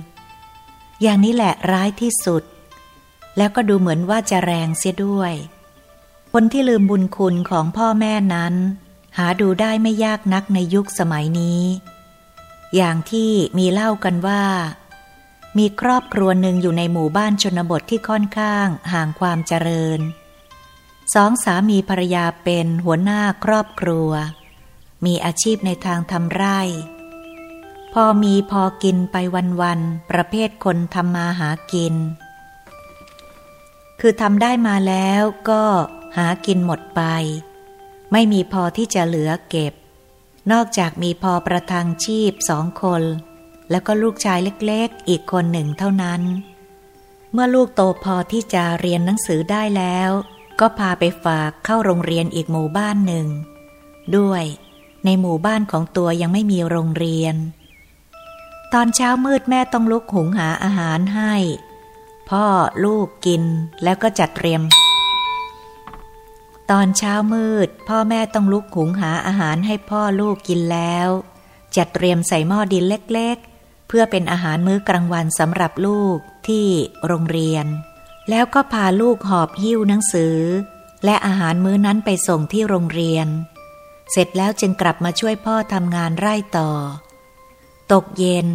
อย่างนี้แหละร้ายที่สุด แล้วก็ดูเหมือนว่าจะแรงเสียด้วย คนที่ลืมบุญคุณของพ่อแม่นั้น หาดูได้ไม่ยากนักในยุคสมัยนี้ อย่างที่มีเล่ากันว่า มีครอบครัวหนึ่งอยู่ในหมู่บ้านชนบทที่ค่อนข้างห่างความเจริญสองสามีภรรยาเป็นหัวหน้าครอบครัว มีอาชีพในทางทำไร่ พอมีพอกินไปวันๆ ประเภทคนทำมาหากิน คือทำได้มาแล้วก็หากินหมดไป ไม่มีพอที่จะเหลือเก็บ นอกจากมีพอประทังชีพสองคน แล้วก็ลูกชายเล็กๆ อีกคนหนึ่งเท่านั้น เมื่อลูกโตพอที่จะเรียนหนังสือได้แล้ว ก็พาไปฝากเข้าโรงเรียนอีกหมู่บ้านหนึ่ง ด้วย ในหมู่บ้านของตัวยังไม่มีโรงเรียน ตอนเช้ามืดแม่ต้องลุกหุงหาอาหารให้ พ่อลูกกินแล้วก็จัดเตรียม ตอนเช้ามืด พ่อแม่ต้องลุกหุงหาอาหารให้พ่อลูกกินแล้ว จัดเตรียมใส่หม้อดินเล็กๆ เพื่อเป็นอาหารมื้อกลางวันสำหรับลูกที่โรงเรียน แล้วก็พาลูกหอบหิ้วหนังสือ และอาหารมื้อนั้นไปส่งที่โรงเรียน เสร็จแล้วจึงกลับมาช่วยพ่อทำงานไร่ต่อ ตกเย็น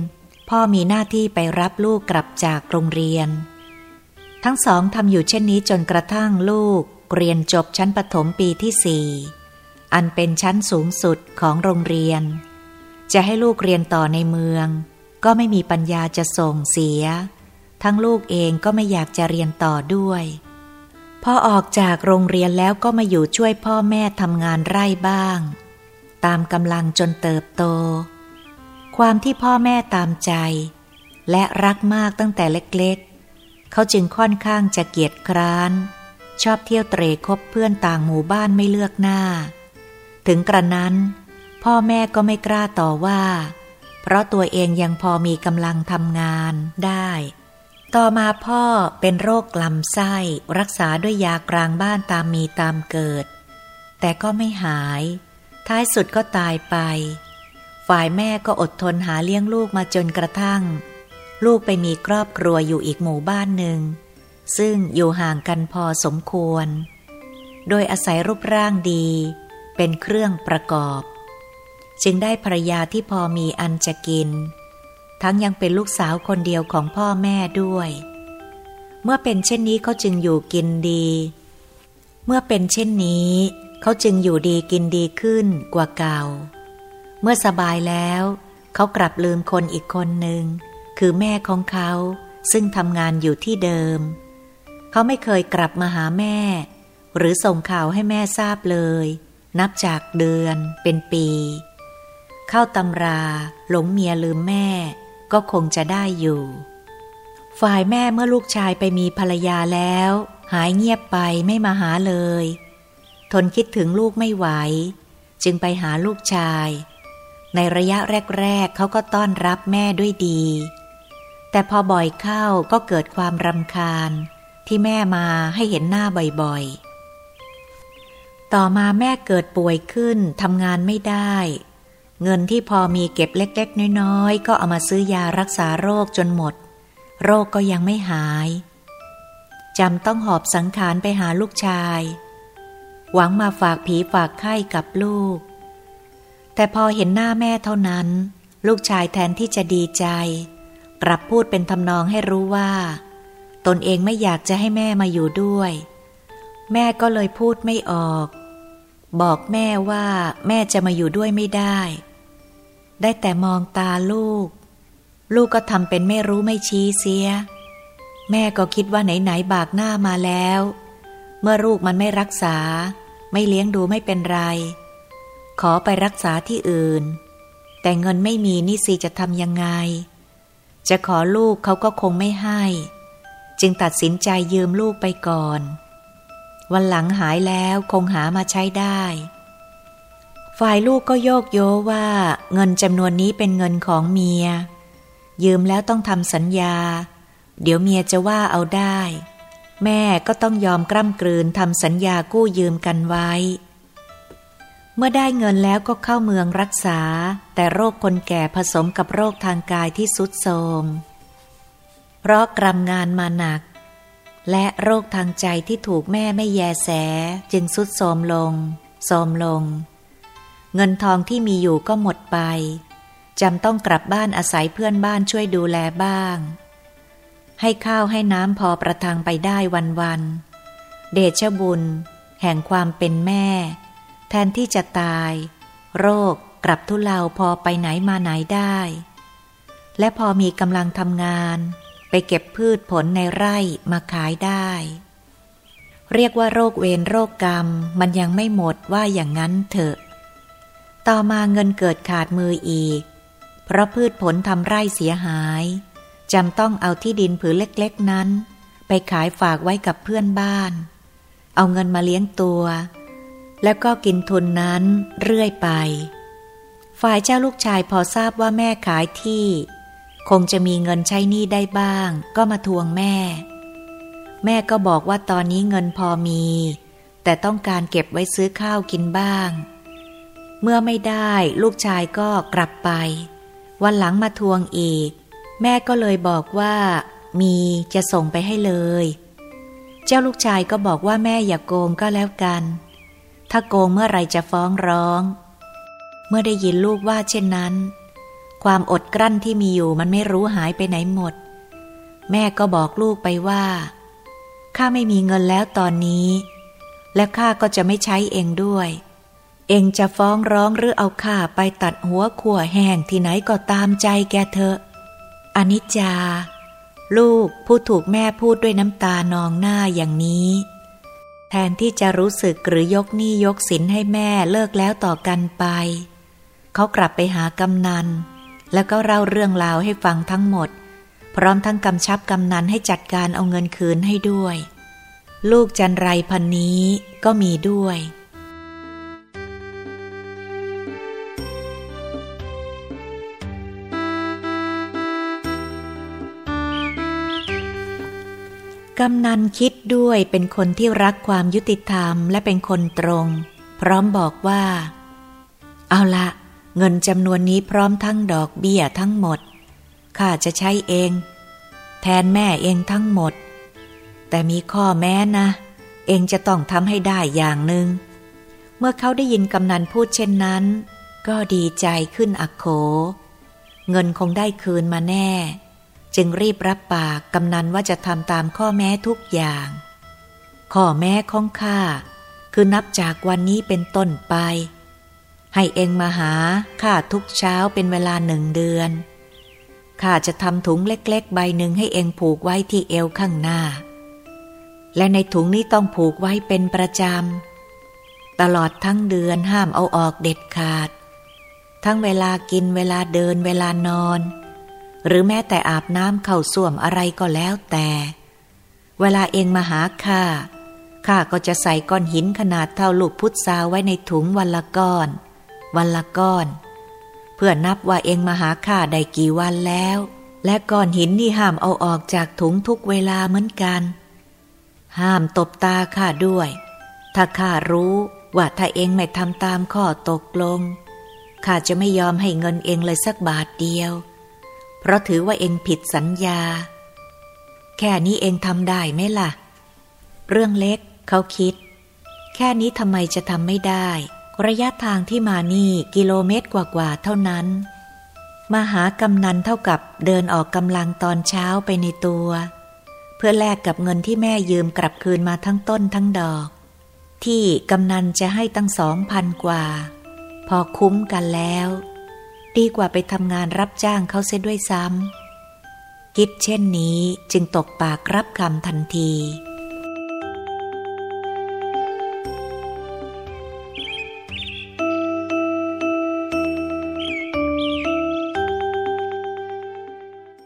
พ่อมีหน้าที่ไปรับลูกกลับจากโรงเรียน ทั้งสองทำอยู่เช่นนี้จนกระทั่งลูกเรียนจบชั้นประถมปีที่สี่อันเป็นชั้นสูงสุดของโรงเรียน จะให้ลูกเรียนต่อในเมือง ก็ไม่มีปัญญาจะส่งเสีย ทั้งลูกเองก็ไม่อยากจะเรียนต่อด้วยพอออกจากโรงเรียนแล้วก็มาอยู่ช่วยพ่อแม่ทำงานไร่บ้าง ตามกำลังจนเติบโต ความที่พ่อแม่ตามใจ และรักมากตั้งแต่เล็กๆ เขาจึงค่อนข้างจะเกียจคร้าน ชอบเที่ยวเตรคบเพื่อนต่างหมู่บ้านไม่เลือกหน้า ถึงกระนั้น พ่อแม่ก็ไม่กล้าต่อว่า เพราะตัวเองยังพอมีกำลังทำงานได้ ต่อมาพ่อเป็นโรคลำไส้ รักษาด้วยยากลางบ้านตามมีตามเกิด แต่ก็ไม่หาย ท้ายสุดก็ตายไป ฝ่ายแม่ก็อดทนหาเลี้ยงลูกมาจนกระทั่ง ลูกไปมีครอบครัวอยู่อีกหมู่บ้านหนึ่ง ซึ่งอยู่ห่างกันพอสมควร โดยอาศัยรูปร่างดี เป็นเครื่องประกอบ จึงได้ภรรยาที่พอมีอันจะกิน ทั้งยังเป็นลูกสาวคนเดียวของพ่อแม่ด้วย เมื่อเป็นเช่นนี้เขาจึงอยู่กินดี เมื่อเป็นเช่นนี้ เขาจึงอยู่ดีกินดีขึ้นกว่าเก่า เมื่อสบายแล้ว เขากลับลืมคนอีกคนหนึ่ง คือแม่ของเขาซึ่งทำงานอยู่ที่เดิม เขาไม่เคยกลับมาหาแม่ หรือส่งข่าวให้แม่ทราบเลย นับจากเดือนเป็นปี เข้าตำราหลงเมียลืมแม่ ก็คงจะได้อยู่ ฝ่ายแม่เมื่อลูกชายไปมีภรรยาแล้ว หายเงียบไปไม่มาหาเลย ทนคิดถึงลูกไม่ไหว จึงไปหาลูกชาย ในระยะแรก ๆ เขาก็ต้อนรับแม่ด้วยดี แต่พอบ่อยเข้าก็เกิดความรำคาญที่แม่มาให้เห็นหน้าบ่อยๆ ต่อมาแม่เกิดป่วยขึ้นทำงานไม่ได้ เงินที่พอมีเก็บเล็กๆ น้อยๆ ก็เอามาซื้อยารักษาโรคจนหมด โรคก็ยังไม่หายจำต้องหอบสังขารไปหาลูกชาย หวังมาฝากผีฝากไข้กับลูก แต่พอเห็นหน้าแม่เท่านั้น ลูกชายแทนที่จะดีใจ กลับพูดเป็นทำนองให้รู้ว่า ตนเองไม่อยากจะให้แม่มาอยู่ด้วย แม่ก็เลยพูดไม่ออก บอกแม่ว่าแม่จะมาอยู่ด้วยไม่ได้ ได้แต่มองตาลูก ลูกก็ทำเป็นไม่รู้ไม่ชี้เสีย แม่ก็คิดว่าไหนๆบากหน้ามาแล้ว เมื่อลูกมันไม่รักษา ไม่เลี้ยงดูไม่เป็นไร ขอไปรักษาที่อื่น แต่เงินไม่มีนี่สิจะทำยังไง จะขอลูกเขาก็คงไม่ให้ จึงตัดสินใจยืมลูกไปก่อน วันหลังหายแล้วคงหามาใช้ได้ ฝ่ายลูกก็โยกโยว่าเงินจำนวนนี้เป็นเงินของเมีย ยืมแล้วต้องทำสัญญา เดี๋ยวเมียจะว่าเอาได้ แม่ก็ต้องยอมกล้ำกลืนทำสัญญากู้ยืมกันไว้ เมื่อได้เงินแล้วก็เข้าเมืองรักษา แต่โรคคนแก่ผสมกับโรคทางกายที่สุดโทมเพราะกรำงานมาหนัก และโรคทางใจที่ถูกแม่ไม่แยแส จึงสุดโทมลงโทมลง เงินทองที่มีอยู่ก็หมดไปจำต้องกลับบ้านอาศัยเพื่อนบ้านช่วยดูแลบ้าง ให้ข้าวให้น้ำพอประทังไปได้วันวันเดชบุญ แห่งความเป็นแม่ แทนที่จะตาย โรคกลับทุเลาพอไปไหนมาไหนได้ และพอมีกำลังทำงาน ไปเก็บพืชผลในไร่มาขายได้ เรียกว่าโรคเวรโรคกรรมมันยังไม่หมดว่าอย่างนั้นเถอะ ต่อมาเงินเกิดขาดมืออีก เพราะพืชผลทำไร่เสียหายจำต้องเอาที่ดินผืนเล็กๆนั้น ไปขายฝากไว้กับเพื่อนบ้าน เอาเงินมาเลี้ยงตัว แล้วก็กินทุนนั้นเรื่อยไป ฝ่ายเจ้าลูกชายพอทราบว่าแม่ขายที่ คงจะมีเงินใช้หนี้ได้บ้าง ก็มาทวงแม่ แม่ก็บอกว่าตอนนี้เงินพอมี แต่ต้องการเก็บไว้ซื้อข้าวกินบ้าง เมื่อไม่ได้ลูกชายก็กลับไป วันหลังมาทวงอีก แม่ก็เลยบอกว่า มีจะส่งไปให้เลย เจ้าลูกชายก็บอกว่าแม่อย่ากโกงก็แล้วกัน ถ้าโกงเมื่อไรจะฟ้องร้อง เมื่อได้ยินลูกว่าเช่นนั้น ความอดกลั้นที่มีอยู่มันไม่รู้หายไปไหนหมด แม่ก็บอกลูกไปว่า ข้าไม่มีเงินแล้วตอนนี้ และข้าก็จะไม่ใช้เองด้วย เองจะฟ้องร้องหรือเอาข้าไปตัดหัวขั่วแห้งที่ไหนก็ตามใจแกเถอะอนิจจา ลูกผู้ถูกแม่พูดด้วยน้ำตานองหน้าอย่างนี้ แทนที่จะรู้สึกหรือยกหนี้ยกสินให้แม่เลิกแล้วต่อกันไป เขากลับไปหากำนัน แล้วก็เล่าเรื่องราวให้ฟังทั้งหมด พร้อมทั้งกำชับกำนันให้จัดการเอาเงินคืนให้ด้วย ลูกจันไรพันนี้ก็มีด้วย กำนันคิดด้วยเป็นคนที่รักความยุติธรรมและเป็นคนตรง พร้อมบอกว่า เอาละเงินจำนวนนี้พร้อมทั้งดอกเบี้ยทั้งหมด ข้าจะใช้เอง แทนแม่เองทั้งหมด แต่มีข้อแม้นะ เองจะต้องทำให้ได้อย่างหนึง่ง เมื่อเขาได้ยินกำนันพูดเช่นนั้น ก็ดีใจขึ้นอักโข เงินคงได้คืนมาแน่ จึงรีบรับปากกำนันว่าจะทำตามข้อแม้ทุกอย่าง ข้อแม้ของข้าคือนับจากวันนี้เป็นต้นไป ให้เองมาหาข้าทุกเช้าเป็นเวลาหนึ่งเดือนข้าจะทำถุงเล็กๆ ใบหนึ่งให้เองผูกไว้ที่เอวข้างหน้า และในถุงนี้ต้องผูกไว้เป็นประจำ ตลอดทั้งเดือนห้ามเอาออกเด็ดขาด ทั้งเวลากินเวลาเดินเวลานอน หรือแม้แต่อาบน้ำเข่าส่วมอะไรก็แล้วแต่ เวลาเองมาหาข้าข้าก็จะใส่ก้อนหินขนาดเท่าลูกพุทราไว้ในถุงวันละก้อน วันละก้อน เพื่อนับว่าเองมาหาข้าได้กี่วันแล้ว และก้อนหินนี่ห้ามเอาออกจากถุงทุกเวลาเหมือนกัน ห้ามตบตาข้าด้วย ถ้าข้ารู้ว่าถ้าเองไม่ทำตามข้อตกลงข้าจะไม่ยอมให้เงินเองเลยสักบาทเดียว ราะถือว่าเองผิดสัญญา แค่นี้เองทำได้ไหมล่ะ เรื่องเล็กเขาคิด แค่นี้ทำไมจะทำไม่ได้ ระยะทางที่มานี่กิโลเมตรกว่าๆเท่านั้น มาหากำนันเท่ากับเดินออกกำลังตอนเช้าไปในตัว เพื่อแลกกับเงินที่แม่ยืมกลับคืนมาทั้งต้นทั้งดอก ที่กำนันจะให้ตั้งสองพันกว่า พอคุ้มกันแล้ว ดีกว่าไปทำงานรับจ้างเขาเสียด้วยซ้ำคิดเช่นนี้จึงตกปากรับคำทันที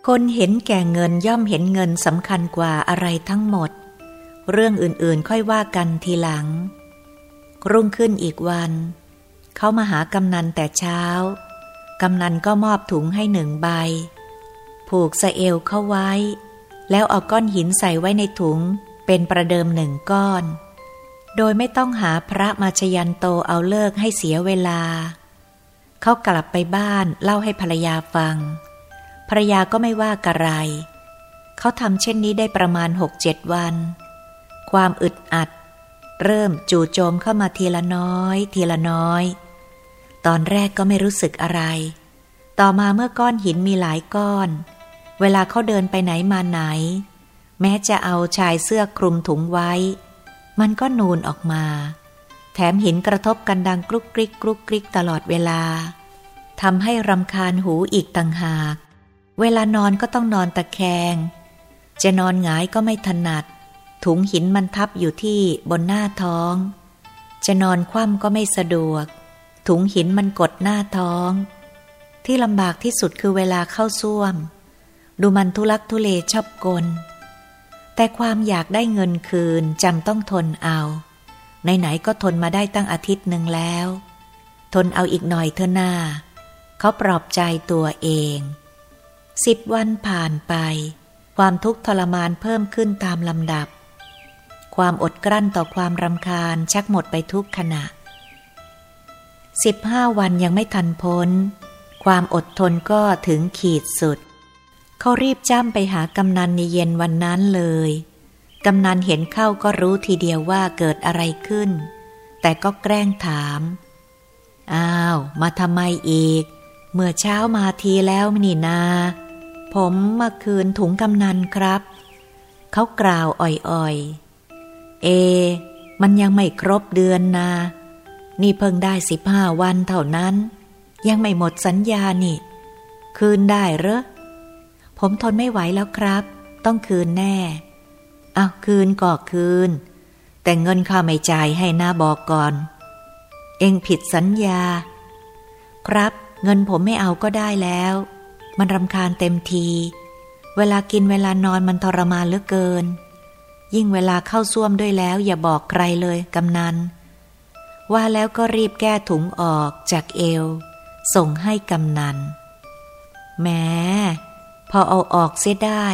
คนเห็นแก่เงินย่อมเห็นเงินสำคัญกว่าอะไรทั้งหมด เรื่องอื่นๆค่อยว่ากันทีหลัง รุ่งขึ้นอีกวัน เขามาหากำนันแต่เช้า กำนันก็มอบถุงให้หนึ่งใบ ผูกสะเอวเข้าไว้ แล้วเอาก้อนหินใส่ไว้ในถุงเป็นประเดิมหนึ่งก้อน โดยไม่ต้องหาพระมาชยันโตเอาเลิกให้เสียเวลา เขากลับไปบ้านเล่าให้ภรรยาฟัง ภรรยาก็ไม่ว่ากระไร เขาทำเช่นนี้ได้ประมาณหกเจ็ดวัน ความอึดอัด เริ่มจู่โจมเข้ามาทีละน้อย ทีละน้อย ตอนแรกก็ไม่รู้สึกอะไร ต่อมาเมื่อก้อนหินมีหลายก้อน เวลาเขาเดินไปไหนมาไหน แม้จะเอาชายเสื้อคลุมถุงไว้ มันก็นูนออกมา แถมหินกระทบกันดังกรุกกริกกรุกกริกตลอดเวลาทำให้รำคาญหูอีกต่างหาก เวลานอนก็ต้องนอนตะแคง จะนอนหงายก็ไม่ถนัด ถุงหินมันทับอยู่ที่บนหน้าท้อง จะนอนคว่ำก็ไม่สะดวก ถุงหินมันกดหน้าท้อง ที่ลำบากที่สุดคือเวลาเข้าซ่วม ดูมันทุลักทุเลชอบกล แต่ความอยากได้เงินคืนจำต้องทนเอาไหนๆก็ทนมาได้ตั้งอาทิตย์หนึ่งแล้ว ทนเอาอีกหน่อยเถอะหนาเขาปลอบใจตัวเองสิบวันผ่านไป ความทุกข์ทรมานเพิ่มขึ้นตามลำดับ ความอดกลั้นต่อความรำคาญชักหมดไปทุกขณะ สิบห้าวันยังไม่ทันพ้น ความอดทนก็ถึงขีดสุด เขารีบจ้ำไปหากำนันในเย็นวันนั้นเลย กำนันเห็นเข้าก็รู้ทีเดียวว่าเกิดอะไรขึ้น แต่ก็แกล้งถาม อ้าว มาทำไมอีก เมื่อเช้ามาทีแล้วนี่นา ผมมาคืนถุงกำนันครับ เขากล่าวอ่อยๆ เอ มันยังไม่ครบเดือนนา นี่เพิ่งได้สิบห้าวันเท่านั้น ยังไม่หมดสัญญานี่ คืนได้เหรอ ผมทนไม่ไหวแล้วครับ ต้องคืนแน่เอาคืนก็คืน แต่เงินข้าไม่จ่ายให้น้าบอกก่อน เองผิดสัญญา ครับเงินผมไม่เอาก็ได้แล้ว มันรำคาญเต็มที เวลากินเวลานอนมันทรมานเหลือเกิน ยิ่งเวลาเข้าซ่วมด้วยแล้ว อย่าบอกใครเลยกำนัน ว่าแล้วก็รีบแก้ถุงออกจากเอว ส่งให้กำนันแม้พอเอาออกเสียได้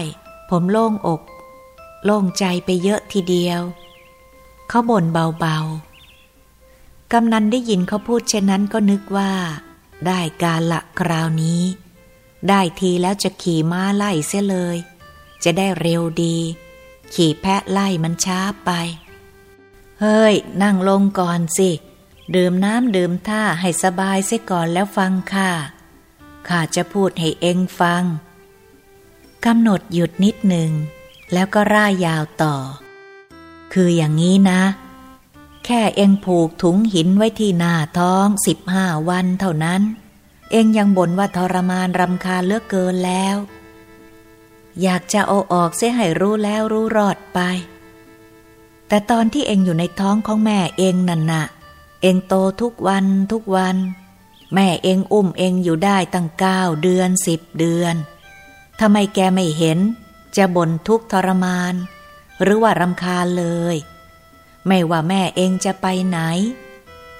ผมโล่งอก โล่งใจไปเยอะทีเดียว เขาบ่นเบาๆ กำนันได้ยินเขาพูดเช่นนั้นก็นึกว่า ได้การละคราวนี้ ได้ทีแล้วจะขี่ม้าไล่เสียเลย จะได้เร็วดี ขี่แพะไล่มันช้าไป เฮ้ย นั่งลงก่อนสิ ดื่มน้ำดื่มท่าให้สบายเสียก่อนแล้วฟังข้าข้าจะพูดให้เองฟัง กำหนดหยุดนิดหนึ่ง แล้วก็ร่ายยาวต่อ คืออย่างนี้นะ แค่เองผูกถุงหินไว้ที่หน้าท้องสิบห้าวันเท่านั้น เองยังบ่นว่าทรมานรำคาเลือกเกินแล้ว อยากจะเอาออกเสียให้รู้แล้วรู้รอดไป แต่ตอนที่เองอยู่ในท้องของแม่เองนั่นนะ เองโตทุกวันทุกวัน แม่เองอุ้มเองอยู่ได้ตั้งเก้าเดือนสิบเดือนทำไมแกไม่เห็น จะบ่นทุกทรมาน หรือว่ารำคาญเลย ไม่ว่าแม่เองจะไปไหน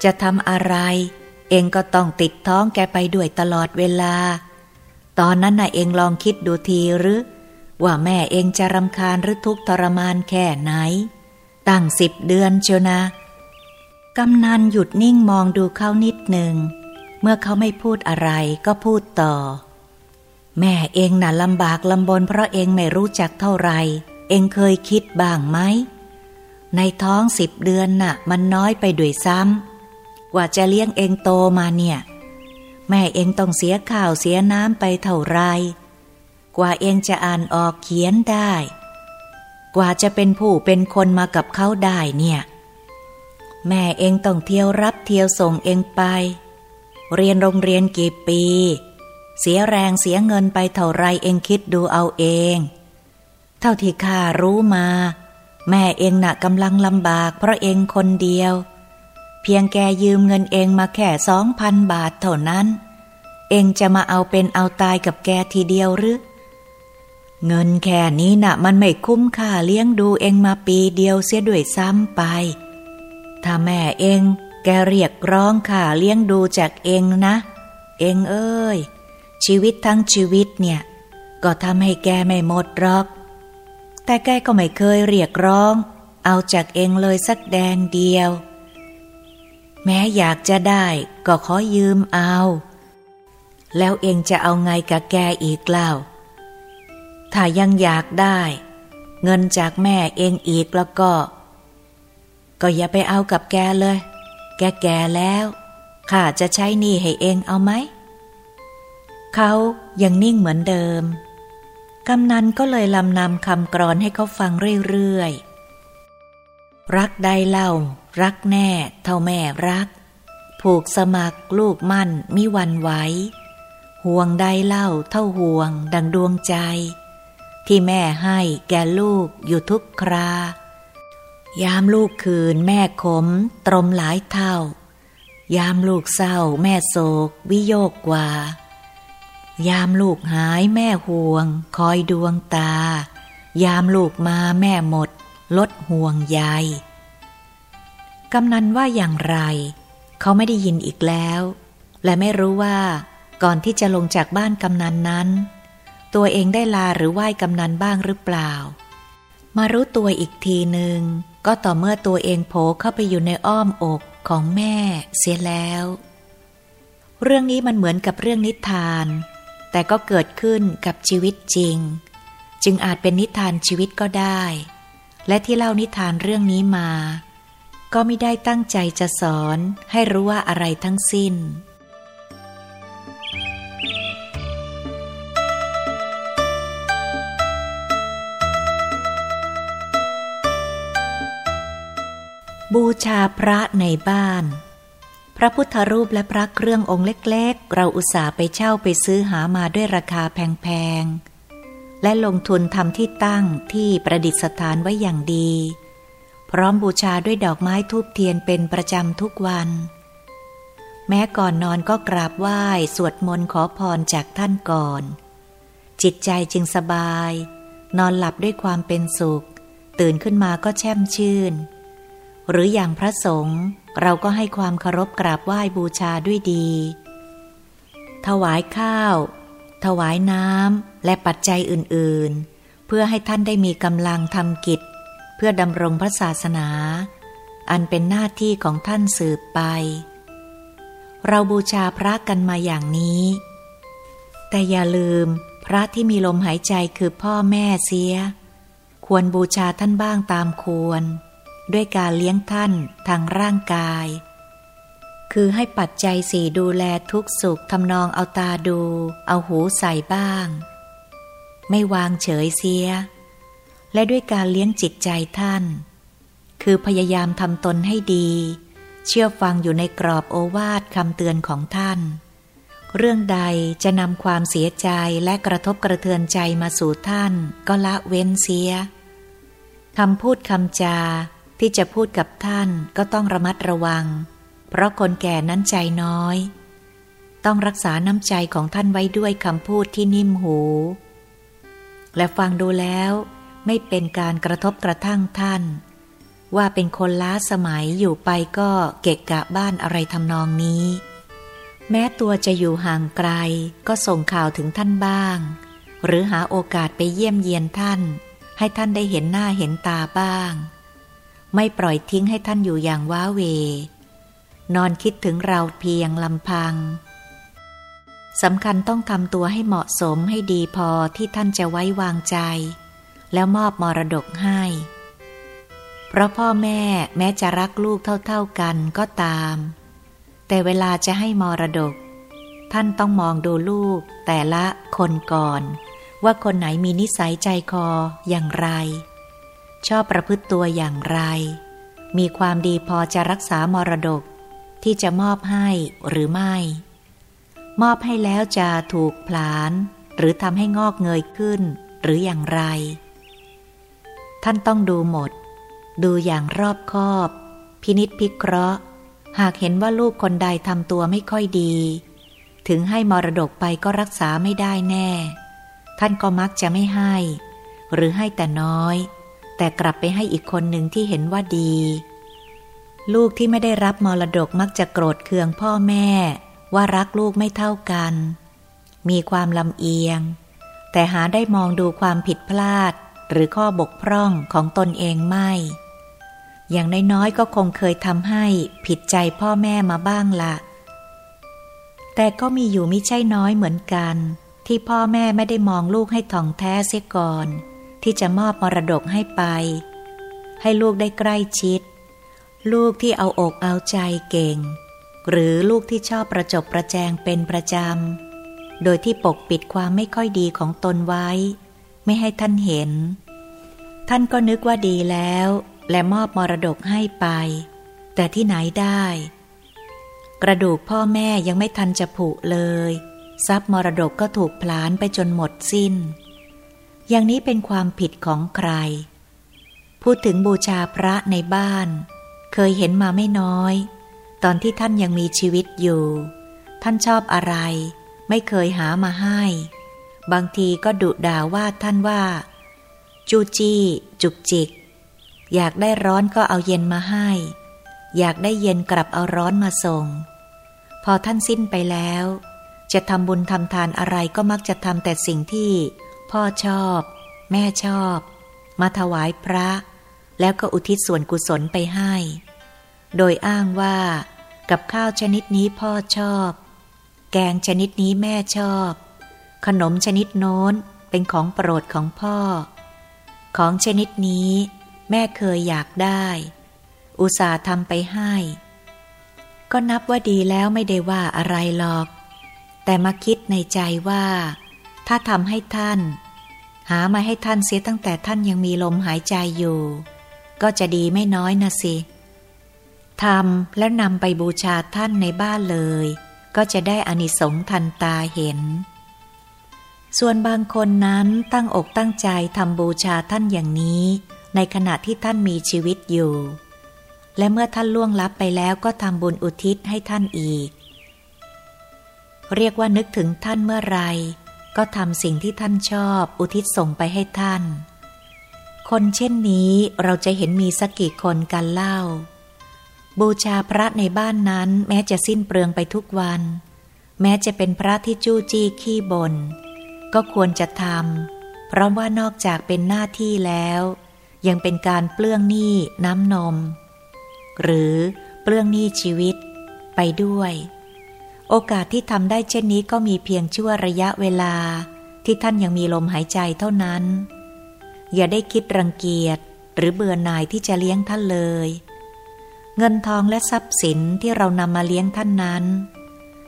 จะทำอะไร เองก็ต้องติดท้องแกไปด้วยตลอดเวลา ตอนนั้นน่ะเองลองคิดดูทีหรือ ว่าแม่เองจะรำคาญหรือทุกทรมานแค่ไหน ตั้งสิบเดือนเชียวนะ กำนันหยุดนิ่งมองดูเขานิดหนึ่ง เมื่อเขาไม่พูดอะไรก็พูดต่อ แม่เองน่ะลำบากลำบนเพราะเองไม่รู้จักเท่าไร เองเคยคิดบ้างไหม ในท้องสิบเดือนน่ะ มันน้อยไปด้วยซ้ำ กว่าจะเลี้ยงเองโตมาเนี่ย แม่เองต้องเสียข้าวเสียน้ำไปเท่าไร กว่าเองจะอ่านออกเขียนได้ กว่าจะเป็นผู้เป็นคนมากับเขาได้เนี่ย แม่เองต้องเที่ยวรับเที่ยวส่งเองไป เรียนโรงเรียนกี่ปี เสียแรงเสียเงินไปเท่าไรเองคิดดูเอาเอง เท่าที่ข้ารู้มา แม่เองหนะ่ะกำลังลำบากเพราะเองคนเดียว เพียงแกยืมเงินเองมาแค่สองพันบาทเท่านั้น เองจะมาเอาเป็นเอาตายกับแกทีเดียวหรือเงินแค่นี้นะ่ะมันไม่คุ้มค่าเลี้ยงดูเองมาปีเดียวเสียด้วยซ้ำไป ถ้าแม่เองแกเรียกร้องข่าเลี้ยงดูจากเองนะ เองเอ้ย ชีวิตทั้งชีวิตเนี่ย ก็ทำให้แกไม่หมดหรอก แต่แกก็ไม่เคยเรียกร้อง เอาจากเองเลยสักแดงเดียว แม้อยากจะได้ก็ขอยืมเอา แล้วเองจะเอาไงกับแกอีกเล่า ถ้ายังอยากได้ เงินจากแม่เองอีกแล้วก็ ก็อย่าไปเอากับแกเลย แกแก่แล้วข้าจะใช้หนี้ให้เองเอาไหม เขายังนิ่งเหมือนเดิม กำนันก็เลยลำนำคำกรอนให้เขาฟังเรื่อยๆ รักได้เล่า รักแน่ เท่าแม่รัก ผูกสมัครลูกมั่นมิวันไหวห่วงได้เล่าเท่าห่วง ดังดวงใจ ที่แม่ให้แก่ลูกอยู่ทุกครา ยามลูกคืนแม่ขม ตรมหลายเท่า ยามลูกเศร้า แม่โศก วิโยกกว่า ยามลูกหายแม่ห่วง คอยดวงตา ยามลูกมาแม่หมด ลดห่วงใยกำนันว่าอย่างไร เขาไม่ได้ยินอีกแล้ว และไม่รู้ว่าก่อนที่จะลงจากบ้านกำนันนั้น ตัวเองได้ลาหรือไหว้กำนันบ้างหรือเปล่า มารู้ตัวอีกทีหนึ่งก็ต่อเมื่อตัวเองโผเข้าไปอยู่ในอ้อมอกของแม่เสียแล้ว เรื่องนี้มันเหมือนกับเรื่องนิทาน แต่ก็เกิดขึ้นกับชีวิตจริง จึงอาจเป็นนิทานชีวิตก็ได้ และที่เล่านิทานเรื่องนี้มา ก็ไม่ได้ตั้งใจจะสอนให้รู้ว่าอะไรทั้งสิ้น บูชาพระในบ้าน พระพุทธรูปและพระเครื่ององค์เล็กๆ เราอุตส่าห์ไปเช่าไปซื้อหามาด้วยราคาแพงๆ และลงทุนทำที่ตั้งที่ประดิษฐานไว้อย่างดี พร้อมบูชาด้วยดอกไม้ทูบเทียนเป็นประจำทุกวัน แม้ก่อนนอนก็กราบไหว้สวดมนต์ขอพรจากท่านก่อน จิตใจจึงสบาย นอนหลับด้วยความเป็นสุข ตื่นขึ้นมาก็แช่มชื่น หรืออย่างพระสงฆ์เราก็ให้ความเคารพกราบไหว้บูชาด้วยดี ถวายข้าว ถวายน้ำและปัจจัยอื่นๆ เพื่อให้ท่านได้มีกำลังทำกิจ เพื่อดำรงพระศาสนา อันเป็นหน้าที่ของท่านสืบไป เราบูชาพระกันมาอย่างนี้ แต่อย่าลืมพระที่มีลมหายใจคือพ่อแม่เสีย ควรบูชาท่านบ้างตามควร ด้วยการเลี้ยงท่านทางร่างกาย คือให้ปัจจัยสี่ดูแลทุกสุขทำนองเอาตาดู เอาหูใส่บ้าง ไม่วางเฉยเสีย และด้วยการเลี้ยงจิตใจท่าน คือพยายามทำตนให้ดี เชื่อฟังอยู่ในกรอบโอวาทคำเตือนของท่าน เรื่องใดจะนำความเสียใจและกระทบกระเทือนใจมาสู่ท่าน ก็ละเว้นเสียคำพูดคำจา ที่จะพูดกับท่านก็ต้องระมัดระวัง เพราะคนแก่นั้นใจน้อย ต้องรักษาน้ำใจของท่านไว้ด้วยคำพูดที่นิ่มหู และฟังดูแล้วไม่เป็นการกระทบกระทั่งท่าน ว่าเป็นคนล้าสมัยอยู่ไปก็เกะกะบ้านอะไรทำนองนี้ แม้ตัวจะอยู่ห่างไกลก็ส่งข่าวถึงท่านบ้าง หรือหาโอกาสไปเยี่ยมเยียนท่าน ให้ท่านได้เห็นหน้าเห็นตาบ้าง ไม่ปล่อยทิ้งให้ท่านอยู่อย่างว้าเว นอนคิดถึงเราเพียงลำพังสำคัญต้องทำตัวให้เหมาะสมให้ดีพอที่ท่านจะไว้วางใจ แล้วมอบมรดกให้ เพราะพ่อแม่แม้จะรักลูกเท่าๆกันก็ตาม แต่เวลาจะให้มรดก ท่านต้องมองดูลูกแต่ละคนก่อน ว่าคนไหนมีนิสัยใจคออย่างไร ชอบประพฤติตัวอย่างไร มีความดีพอจะรักษามรดกที่จะมอบให้หรือไม่ มอบให้แล้วจะถูกผลาน หรือทำให้งอกเงยขึ้นหรืออย่างไร ท่านต้องดูหมด ดูอย่างรอบคอบ พินิษพิเคราะห์ หากเห็นว่าลูกคนใดทำตัวไม่ค่อยดี ถึงให้มรดกไปก็รักษาไม่ได้แน่ ท่านก็มักจะไม่ให้ หรือให้แต่น้อย แต่กลับไปให้อีกคนหนึ่งที่เห็นว่าดี ลูกที่ไม่ได้รับมรดกมักจะโกรธเคืองพ่อแม่ ว่ารักลูกไม่เท่ากัน มีความลำเอียง แต่หาได้มองดูความผิดพลาด หรือข้อบกพร่องของตนเองไม่ อย่างน้อยๆก็คงเคยทำให้ผิดใจพ่อแม่มาบ้างละแต่ก็มีอยู่มิใช่น้อยเหมือนกัน ที่พ่อแม่ไม่ได้มองลูกให้ถ่องแท้เสียก่อน ที่จะมอบมรดกให้ไป ให้ลูกได้ใกล้ชิด ลูกที่เอาอกเอาใจเก่ง หรือลูกที่ชอบประจบประแจงเป็นประจำ โดยที่ปกปิดความไม่ค่อยดีของตนไว้ ไม่ให้ท่านเห็น ท่านก็นึกว่าดีแล้ว และมอบมรดกให้ไป แต่ที่ไหนได้ กระดูกพ่อแม่ยังไม่ทันจะผุเลย ทรัพย์มรดกก็ถูกพลานไปจนหมดสิ้น อย่างนี้เป็นความผิดของใคร พูดถึงบูชาพระในบ้าน เคยเห็นมาไม่น้อย ตอนที่ท่านยังมีชีวิตอยู่ ท่านชอบอะไร ไม่เคยหามาให้ บางทีก็ดุด่าว่าท่านว่า จูจี้ จุกจิก อยากได้ร้อนก็เอาเย็นมาให้ อยากได้เย็นกลับเอาร้อนมาส่ง พอท่านสิ้นไปแล้ว จะทำบุญทำทานอะไรก็มักจะทำแต่สิ่งที่ พ่อชอบ แม่ชอบ มาถวายพระ แล้วก็อุทิศส่วนกุศลไปให้ โดยอ้างว่ากับข้าวชนิดนี้พ่อชอบ แกงชนิดนี้แม่ชอบ ขนมชนิดโน้นเป็นของโปรดของพ่อ ของชนิดนี้แม่เคยอยากได้ อุตส่าห์ทำไปให้ ก็นับว่าดีแล้วไม่ได้ว่าอะไรหรอก แต่มาคิดในใจว่า ถ้าทำให้ท่าน หามาให้ท่านเสียตั้งแต่ท่านยังมีลมหายใจอยู่ ก็จะดีไม่น้อยนะสิทำแล้วนำไปบูชาท่านในบ้านเลย ก็จะได้อานิสงส์ทันตาเห็น ส่วนบางคนนั้นตั้งอกตั้งใจทำบูชาท่านอย่างนี้ ในขณะที่ท่านมีชีวิตอยู่ และเมื่อท่านล่วงลับไปแล้วก็ทำบุญอุทิศให้ท่านอีก เรียกว่านึกถึงท่านเมื่อไร ก็ทำสิ่งที่ท่านชอบอุทิศส่งไปให้ท่าน คนเช่นนี้เราจะเห็นมีสักกี่คนกันเล่า บูชาพระในบ้านนั้นแม้จะสิ้นเปลืองไปทุกวัน แม้จะเป็นพระที่จู้จี้ขี้บนก็ควรจะทำเพราะว่านอกจากเป็นหน้าที่แล้ว ยังเป็นการเปลื้องหนี้น้ำนม หรือเปลื้องหนี้ชีวิตไปด้วย โอกาสที่ทำได้เช่นนี้ก็มีเพียงชั่วระยะเวลา ที่ท่านยังมีลมหายใจเท่านั้น อย่าได้คิดรังเกียจหรือเบื่อหน่ายที่จะเลี้ยงท่านเลย เงินทองและทรัพย์สินที่เรานำมาเลี้ยงท่านนั้น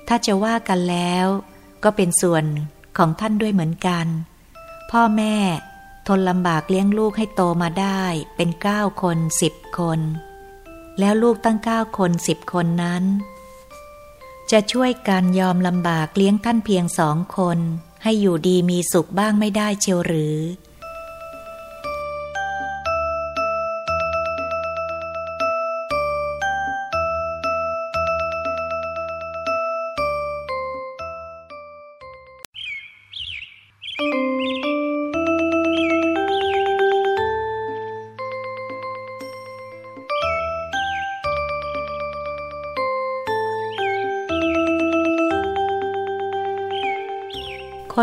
ถ้าจะว่ากันแล้ว ก็เป็นส่วนของท่านด้วยเหมือนกัน พ่อแม่ทนลำบากเลี้ยงลูกให้โตมาได้เป็นเก้าคนสิบคน แล้วลูกตั้งเก้าคนสิบคนนั้น จะช่วยกันยอมลำบากเลี้ยงท่านเพียงสองคน ให้อยู่ดีมีสุขบ้างไม่ได้เชียวหรือ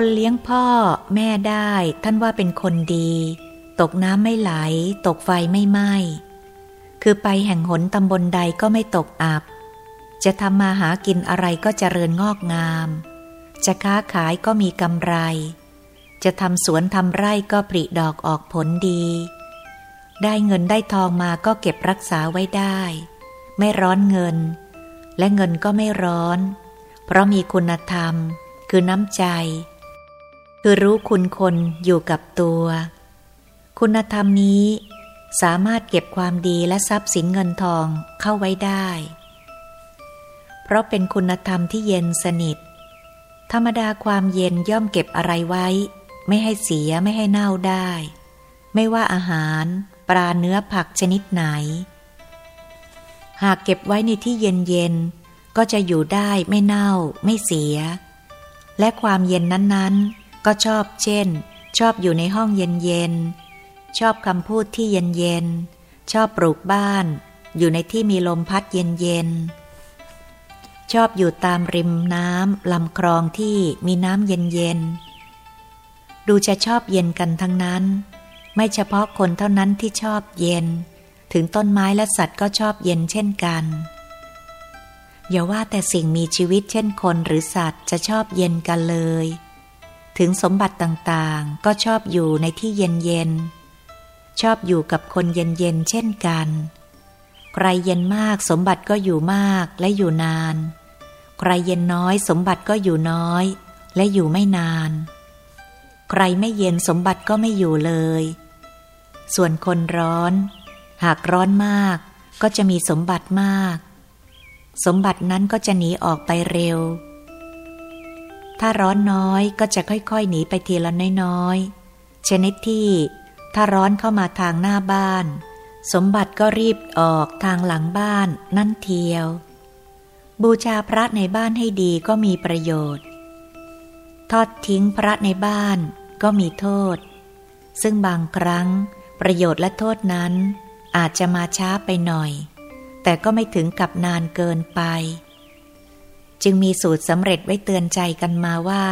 คนเลี้ยงพ่อแม่ได้ ท่านว่าเป็นคนดี ตกน้ำไม่ไหล ตกไฟไม่ไหม้คือไปแห่งหนตำบลใดก็ไม่ตกอับ จะทำมาหากินอะไรก็เจริญงอกงาม จะค้าขายก็มีกำไร จะทำสวนทำไร่ก็ผลิดอกออกผลดี ได้เงินได้ทองมาก็เก็บรักษาไว้ได้ ไม่ร้อนเงิน และเงินก็ไม่ร้อน เพราะมีคุณธรรม คือน้ำใจ คือรู้คุณคนอยู่กับตัว คุณธรรมนี้สามารถเก็บความดีและทรัพย์สินเงินทองเข้าไว้ได้ เพราะเป็นคุณธรรมที่เย็นสนิท ธรรมดาความเย็นย่อมเก็บอะไรไว้ ไม่ให้เสียไม่ให้เน่าได้ ไม่ว่าอาหาร ปลาเนื้อผักชนิดไหน หากเก็บไว้ในที่เย็นเย็นก็จะอยู่ได้ไม่เน่าไม่เสีย และความเย็นนั้นๆ ก็ชอบเช่น ชอบอยู่ในห้องเย็นๆ ชอบคำพูดที่เย็นๆ ชอบปลูกบ้าน อยู่ในที่มีลมพัดเย็นๆ ชอบอยู่ตามริมน้ำลำคลองที่มีน้ำเย็นๆ ดูจะชอบเย็นกันทั้งนั้น ไม่เฉพาะคนเท่านั้นที่ชอบเย็น ถึงต้นไม้และสัตว์ก็ชอบเย็นเช่นกันอย่าว่าแต่สิ่งมีชีวิตเช่นคนหรือสัตว์จะชอบเย็นกันเลย ถึงสมบัติต่างๆ ก็ชอบอยู่ในที่เย็นๆ ชอบอยู่กับคนเย็นๆ เช่นกัน ใครเย็นมากสมบัติก็อยู่มากและอยู่นาน ใครเย็นน้อยสมบัติก็อยู่น้อยและอยู่ไม่นาน ใครไม่เย็นสมบัติก็ไม่อยู่เลย ส่วนคนร้อน หากร้อนมากก็จะมีสมบัติมาก สมบัตินั้นก็จะหนีออกไปเร็ว ถ้าร้อนน้อยก็จะค่อยๆ หนีไปทีละน้อยๆชนิดที่ถ้าร้อนเข้ามาทางหน้าบ้าน สมบัติก็รีบออกทางหลังบ้านนั่นเทียว บูชาพระในบ้านให้ดีก็มีประโยชน์ ทอดทิ้งพระในบ้านก็มีโทษ ซึ่งบางครั้งประโยชน์และโทษนั้นอาจจะมาช้าไปหน่อย แต่ก็ไม่ถึงกับนานเกินไป จึงมีสูตรสำเร็จไว้เตือนใจกันมาว่า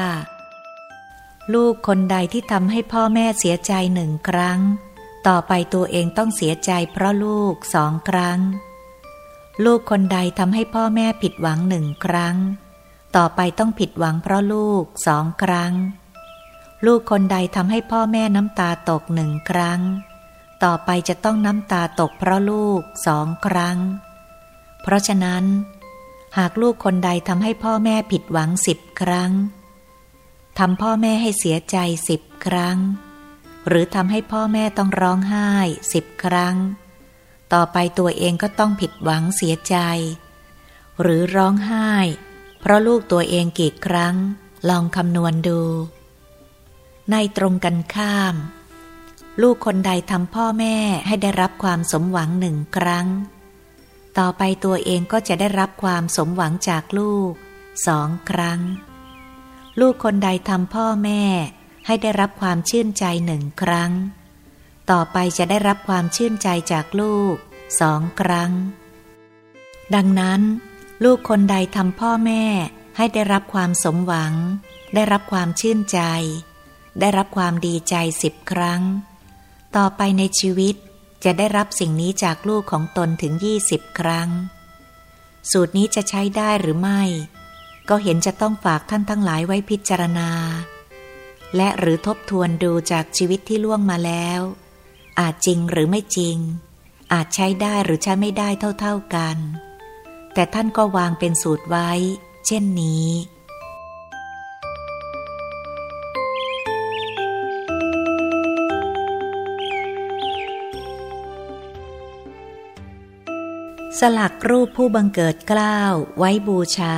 ลูกคนใดที่ทำให้พ่อแม่เสียใจหนึ่งครั้ง ต่อไปตัวเองต้องเสียใจเพราะลูกสองครั้ง ลูกคนใดทำให้พ่อแม่ผิดหวังหนึ่งครั้ง ต่อไปต้องผิดหวังเพราะลูกสองครั้ง ลูกคนใดทำให้พ่อแม่น้ำตาตกหนึ่งครั้ง ต่อไปจะต้องน้ำตาตกเพราะลูกสองครั้ง เพราะฉะนั้น หากลูกคนใดทำให้พ่อแม่ผิดหวังสิบครั้งทำพ่อแม่ให้เสียใจสิบครั้ง หรือทำให้พ่อแม่ต้องร้องไห้สิบครั้ง ต่อไปตัวเองก็ต้องผิดหวังเสียใจ หรือร้องไห้ เพราะลูกตัวเองกี่ครั้ง ลองคำนวณดู ในตรงกันข้าม ลูกคนใดทำพ่อแม่ให้ได้รับความสมหวังหนึ่งครั้ง ต่อไปตัวเองก็จะได้รับความสมหวังจากลูกสองครั้ง ลูกคนใดทำพ่อแม่ให้ได้รับความชื่นใจหนึ่งครั้ง ต่อไปจะได้รับความชื่นใจจากลูกสองครั้ง ดังนั้น ลูกคนใดทำพ่อแม่ให้ได้รับความสมหวัง ได้รับความชื่นใจ ได้รับความดีใจสิบครั้ง ต่อไปในชีวิต จะได้รับสิ่งนี้จากลูกของตนถึงยี่สิบครั้ง สูตรนี้จะใช้ได้หรือไม่ ก็เห็นจะต้องฝากท่านทั้งหลายไว้พิจารณา และหรือทบทวนดูจากชีวิตที่ล่วงมาแล้ว อาจจริงหรือไม่จริง อาจใช้ได้หรือใช้ไม่ได้เท่าๆกัน แต่ท่านก็วางเป็นสูตรไว้ เช่นนี้ สลักรูปผู้บังเกิดกล้าวไว้บูชา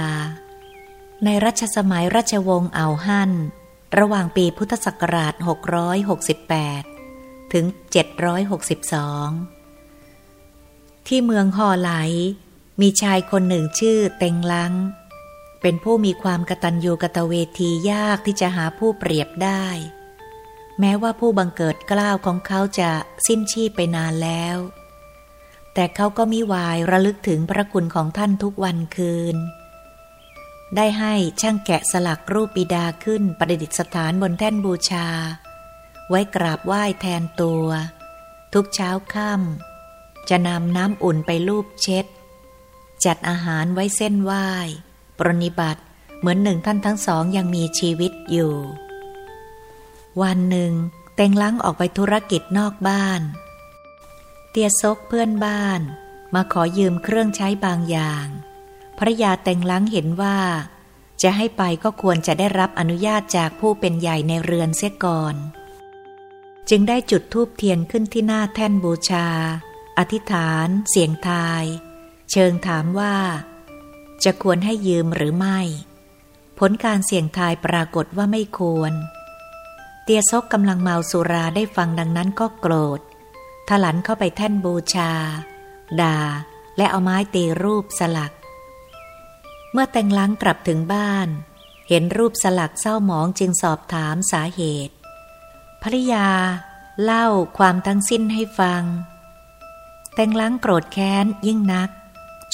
ในรัชสมัยราชวงศ์เอาฮั่น ระหว่างปีพุทธศักราช 668 ถึง 762 ที่เมืองฮอไหล มีชายคนหนึ่งชื่อเต็งลัง เป็นผู้มีความกตัญญูกตเวทียากที่จะหาผู้เปรียบได้ แม้ว่าผู้บังเกิดกล้าวของเขาจะสิ้นชีพไปนานแล้ว แต่เขาก็มิวายระลึกถึงพระคุณของท่านทุกวันคืน ได้ให้ช่างแกะสลักรูปปิดาขึ้นประดิษฐานบนแท่นบูชา ไว้กราบไหว้แทนตัว ทุกเช้าค่ำจะนำน้ำอุ่นไปลูบเช็ด จัดอาหารไว้เส้นไหว้ ปรนิบัติเหมือนหนึ่งท่านทั้งสองยังมีชีวิตอยู่ วันหนึ่งเต็งล้างออกไปธุรกิจนอกบ้าน เตียซกเพื่อนบ้าน มาขอยืมเครื่องใช้บางอย่างภรยาแต่งล้างเห็นว่า จะให้ไปก็ควรจะได้รับอนุญาตจากผู้เป็นใหญ่ในเรือนเสียก่อน จึงได้จุดทูบเทียนขึ้นที่หน้าแท่นบูชา อธิษฐาน เสียงทาย เชิงถามว่า จะควรให้ยืมหรือไม่ ผลการเสี่ยงทายปรากฏว่าไม่ควร เตียซกกำลังเมาสุราได้ฟังดังนั้นก็โกรธ ถลันเข้าไปแท่นบูชา ด่า และเอาไม้ตีรูปสลัก เมื่อแต่งล้างกลับถึงบ้าน เห็นรูปสลักเศร้าหมองจึงสอบถามสาเหตุภริยา เล่าความทั้งสิ้นให้ฟัง แตงล้างโกรธแค้นยิ่งนัก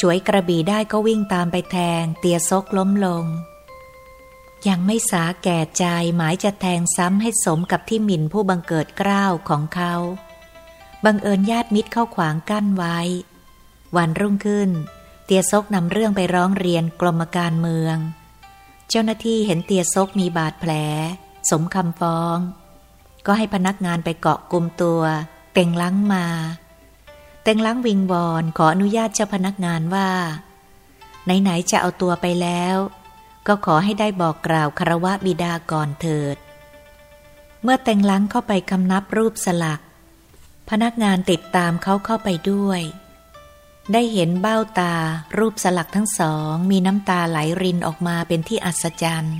ช่วยกระบี่ได้ก็วิ่งตามไปแทง เตียซกล้มลง ยังไม่สาแก่ใจหมายจะแทงซ้ำให้สมกับที่หมิ่นผู้บังเกิดกล้าวของเขา บังเอิญญาติมิตรเข้าขวางกั้นไว้ วันรุ่งขึ้น เตียซกนำเรื่องไปร้องเรียนกรมการเมือง เจ้าหน้าที่เห็นเตียซกมีบาดแผล สมคำฟ้อง ก็ให้พนักงานไปเกาะกลุ่มตัว เต็งล้างมา เต็งล้างวิงวอนขออนุญาตเจ้าพนักงานว่า ไหนๆจะเอาตัวไปแล้ว ก็ขอให้ได้บอกกล่าวคารวะบิดาก่อนเถิด เมื่อเต็งล้างเข้าไปคำนับรูปสลัก พนักงานติดตามเขาเข้าไปด้วย ได้เห็นเบ้าตารูปสลักทั้งสอง มีน้ำตาไหลรินออกมาเป็นที่อัศจรรย์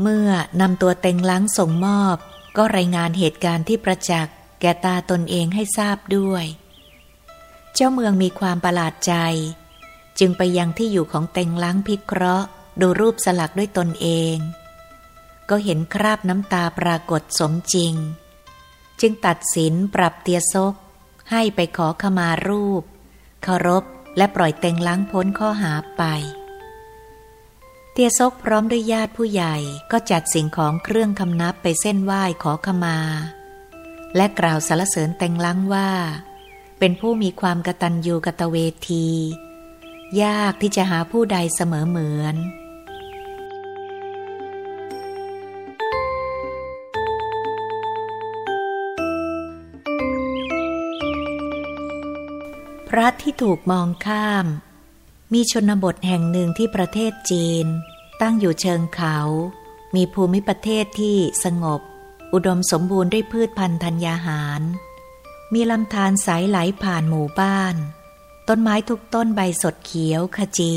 เมื่อนำตัวเต็งล้างส่งมอบ ก็รายงานเหตุการณ์ที่ประจักษ์แก่ตาตนเองให้ทราบด้วย เจ้าเมืองมีความประหลาดใจ จึงไปยังที่อยู่ของเต็งล้างพิเคราะห์ ดูรูปสลักด้วยตนเอง ก็เห็นคราบน้ำตาปรากฏสมจริง จึงตัดสินปรับเตียซก ให้ไปขอขมารูปเคารพและปล่อยเต็งล้างพ้นข้อหาไป เตียซกพร้อมด้วยญาติผู้ใหญ่ก็จัดสิ่งของเครื่องคำนับไปเส้นไหว้ขอขมา และกล่าวสรรเสริญเต็งล้างว่า เป็นผู้มีความกตัญญูกตเวที ยากที่จะหาผู้ใดเสมอเหมือน ระที่ถูกมองข้าม มีชนบทแห่งหนึ่งที่ประเทศจีน ตั้งอยู่เชิงเขา มีภูมิประเทศที่สงบ อุดมสมบูรณ์ด้วยพืชพันธุ์ธัญญาหาร มีลำธารสายไหลผ่านหมู่บ้าน ต้นไม้ทุกต้นใบสดเขียวขจี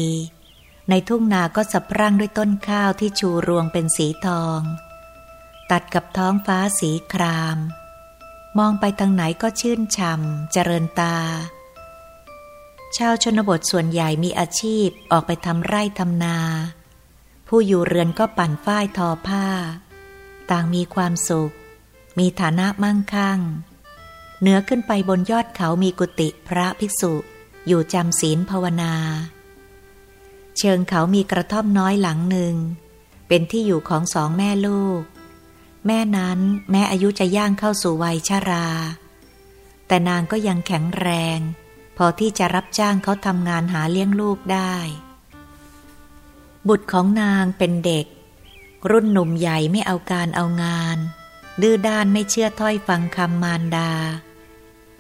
ในทุ่งนาก็สะพรั่งด้วยต้นข้าวที่ชูรวงเป็นสีทอง ตัดกับท้องฟ้าสีคราม มองไปทางไหนก็ชื่นช่ำเจริญตา ชาวชนบทส่วนใหญ่มีอาชีพออกไปทำไร่ทำนา ผู้อยู่เรือนก็ปั่นฝ้ายทอผ้า ต่างมีความสุข มีฐานะมั่งคั่ง เหนือขึ้นไปบนยอดเขามีกุฏิพระภิกษุอยู่จำศีลภาวนา เชิงเขามีกระท่อมน้อยหลังหนึ่ง เป็นที่อยู่ของสองแม่ลูก แม่นั้นแม้อายุจะย่างเข้าสู่วัยชารา แต่นางก็ยังแข็งแรง พอที่จะรับจ้างเขาทำงานหาเลี้ยงลูกได้ บุตรของนางเป็นเด็ก รุ่นหนุ่มใหญ่ไม่เอาการเอางาน ดื้อด้านไม่เชื่อถ้อยฟังคำมารดา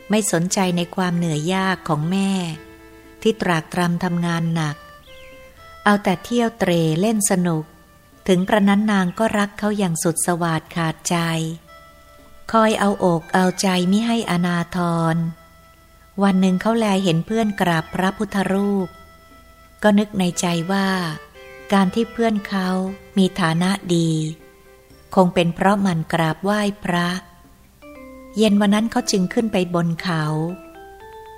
ไม่สนใจในความเหนื่อยยากของแม่ ที่ตรากตรำทำงานหนัก เอาแต่เที่ยวเตรเล่นสนุก ถึงกระนั้นนางก็รักเขาอย่างสุดสวาดขาดใจ คอยเอาอกเอาใจมิให้อนาทร วันหนึ่งเขาแลเห็นเพื่อนกราบพระพุทธรูป ก็นึกในใจว่า การที่เพื่อนเขามีฐานะดี คงเป็นเพราะมันกราบไหว้พระ เย็นวันนั้นเขาจึงขึ้นไปบนเขา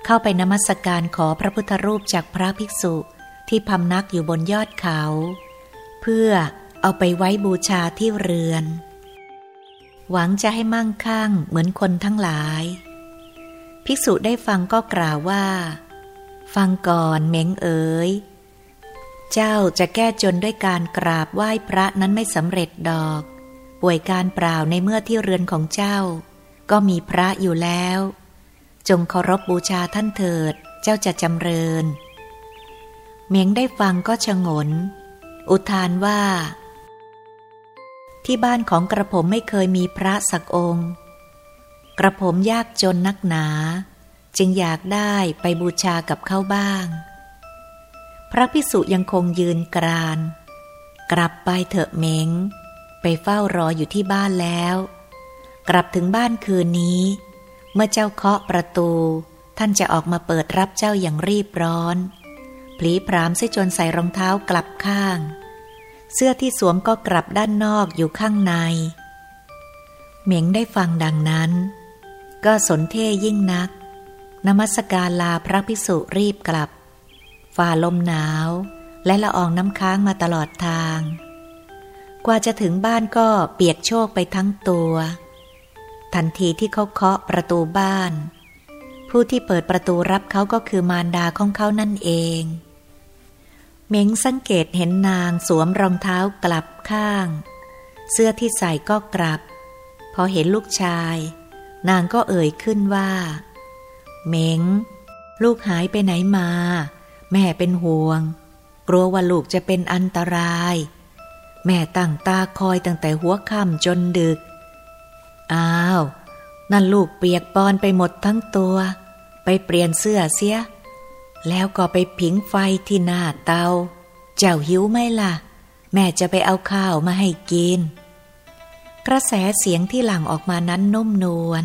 เข้าไปนมัสการขอพระพุทธรูปจากพระภิกษุที่พำนักอยู่บนยอดเขา เพื่อเอาไปไว้บูชาที่เรือน หวังจะให้มั่งคั่งเหมือนคนทั้งหลาย ภิกษุได้ฟังก็กล่าวว่า ฟังก่อนเม้งเอ๋ยเจ้าจะแก้จนด้วยการกราบไหว้พระนั้นไม่สำเร็จดอก ป่วยการเปล่าในเมื่อที่เรือนของเจ้า ก็มีพระอยู่แล้ว จงเคารพบบูชาท่านเถิด เจ้าจะจำเริญ เมียงได้ฟังก็ชงน อุทานว่า ที่บ้านของกระผมไม่เคยมีพระสักองค์ กระผมยากจนนักหนา จึงอยากได้ไปบูชากับเขาบ้าง พระพิสุยังคงยืนกราน กลับไปเถอะเมงไปเฝ้ารออยู่ที่บ้านแล้ว กลับถึงบ้านคืนนี้ เมื่อเจ้าเคาะประตู ท่านจะออกมาเปิดรับเจ้าอย่างรีบร้อนพลีพรามเสจนใส่รองเท้ากลับข้าง เสื้อที่สวมก็กลับด้านนอกอยู่ข้างใน เหม็งได้ฟังดังนั้น ก็สนเท่ยิ่งนัก นมัสการลาพระภิกษุรีบกลับ ฝ่าลมหนาว และละอองน้ำค้างมาตลอดทาง กว่าจะถึงบ้านก็เปียกโชกไปทั้งตัว ทันทีที่เขาเคาะประตูบ้าน ผู้ที่เปิดประตูรับเขาก็คือมารดาของเขานั่นเองเม้งสังเกตเห็นนางสวมรองเท้ากลับข้าง เสื้อที่ใส่ก็กลับ พอเห็นลูกชาย นางก็เอ่ยขึ้นว่า เม้ง ลูกหายไปไหนมา แม่เป็นห่วง กลัวว่าลูกจะเป็นอันตราย แม่ตั้งตาคอยตั้งแต่หัวค่ำจนดึก อ้าว นั่นลูกเปียกปอนไปหมดทั้งตัว ไปเปลี่ยนเสื้อเสีย แล้วก็ไปผิงไฟที่หน้าเตา เจ้าหิวไหมล่ะ แม่จะไปเอาข้าวมาให้กิน กระแสเสียงที่หลั่งออกมานั้นนุ่มนวล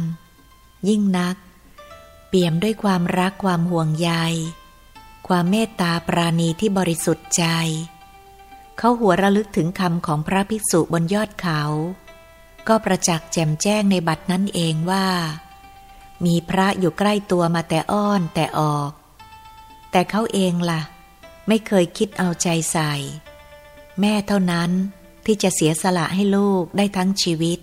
ยิ่งนัก เปี่ยมด้วยความรักความห่วงใย ความเมตตาปราณีที่บริสุทธิ์ใจ เขาหัวระลึกถึงคำของพระภิกษุบนยอดเขา ก็ประจักษ์แจ่มแจ้งในบัดนั้นเองว่า มีพระอยู่ใกล้ตัวมาแต่อ้อนแต่ออก แต่เขาเองล่ะ ไม่เคยคิดเอาใจใส่ แม่เท่านั้น ที่จะเสียสละให้ลูกได้ทั้งชีวิต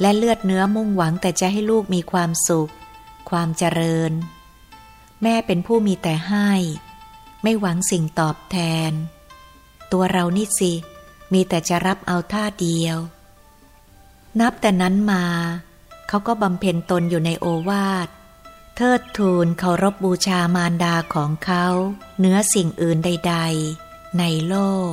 และเลือดเนื้อมุ่งหวังแต่จะให้ลูกมีความสุข ความเจริญ แม่เป็นผู้มีแต่ให้ ไม่หวังสิ่งตอบแทน ตัวเรานี่สิ มีแต่จะรับเอาท่าเดียว นับแต่นั้นมาเขาก็บำเพ็ญตนอยู่ในโอวาทเทิดทูนเคารพบบูชามารดาของเขาเนื้อสิ่งอื่นใด ๆ ในโลก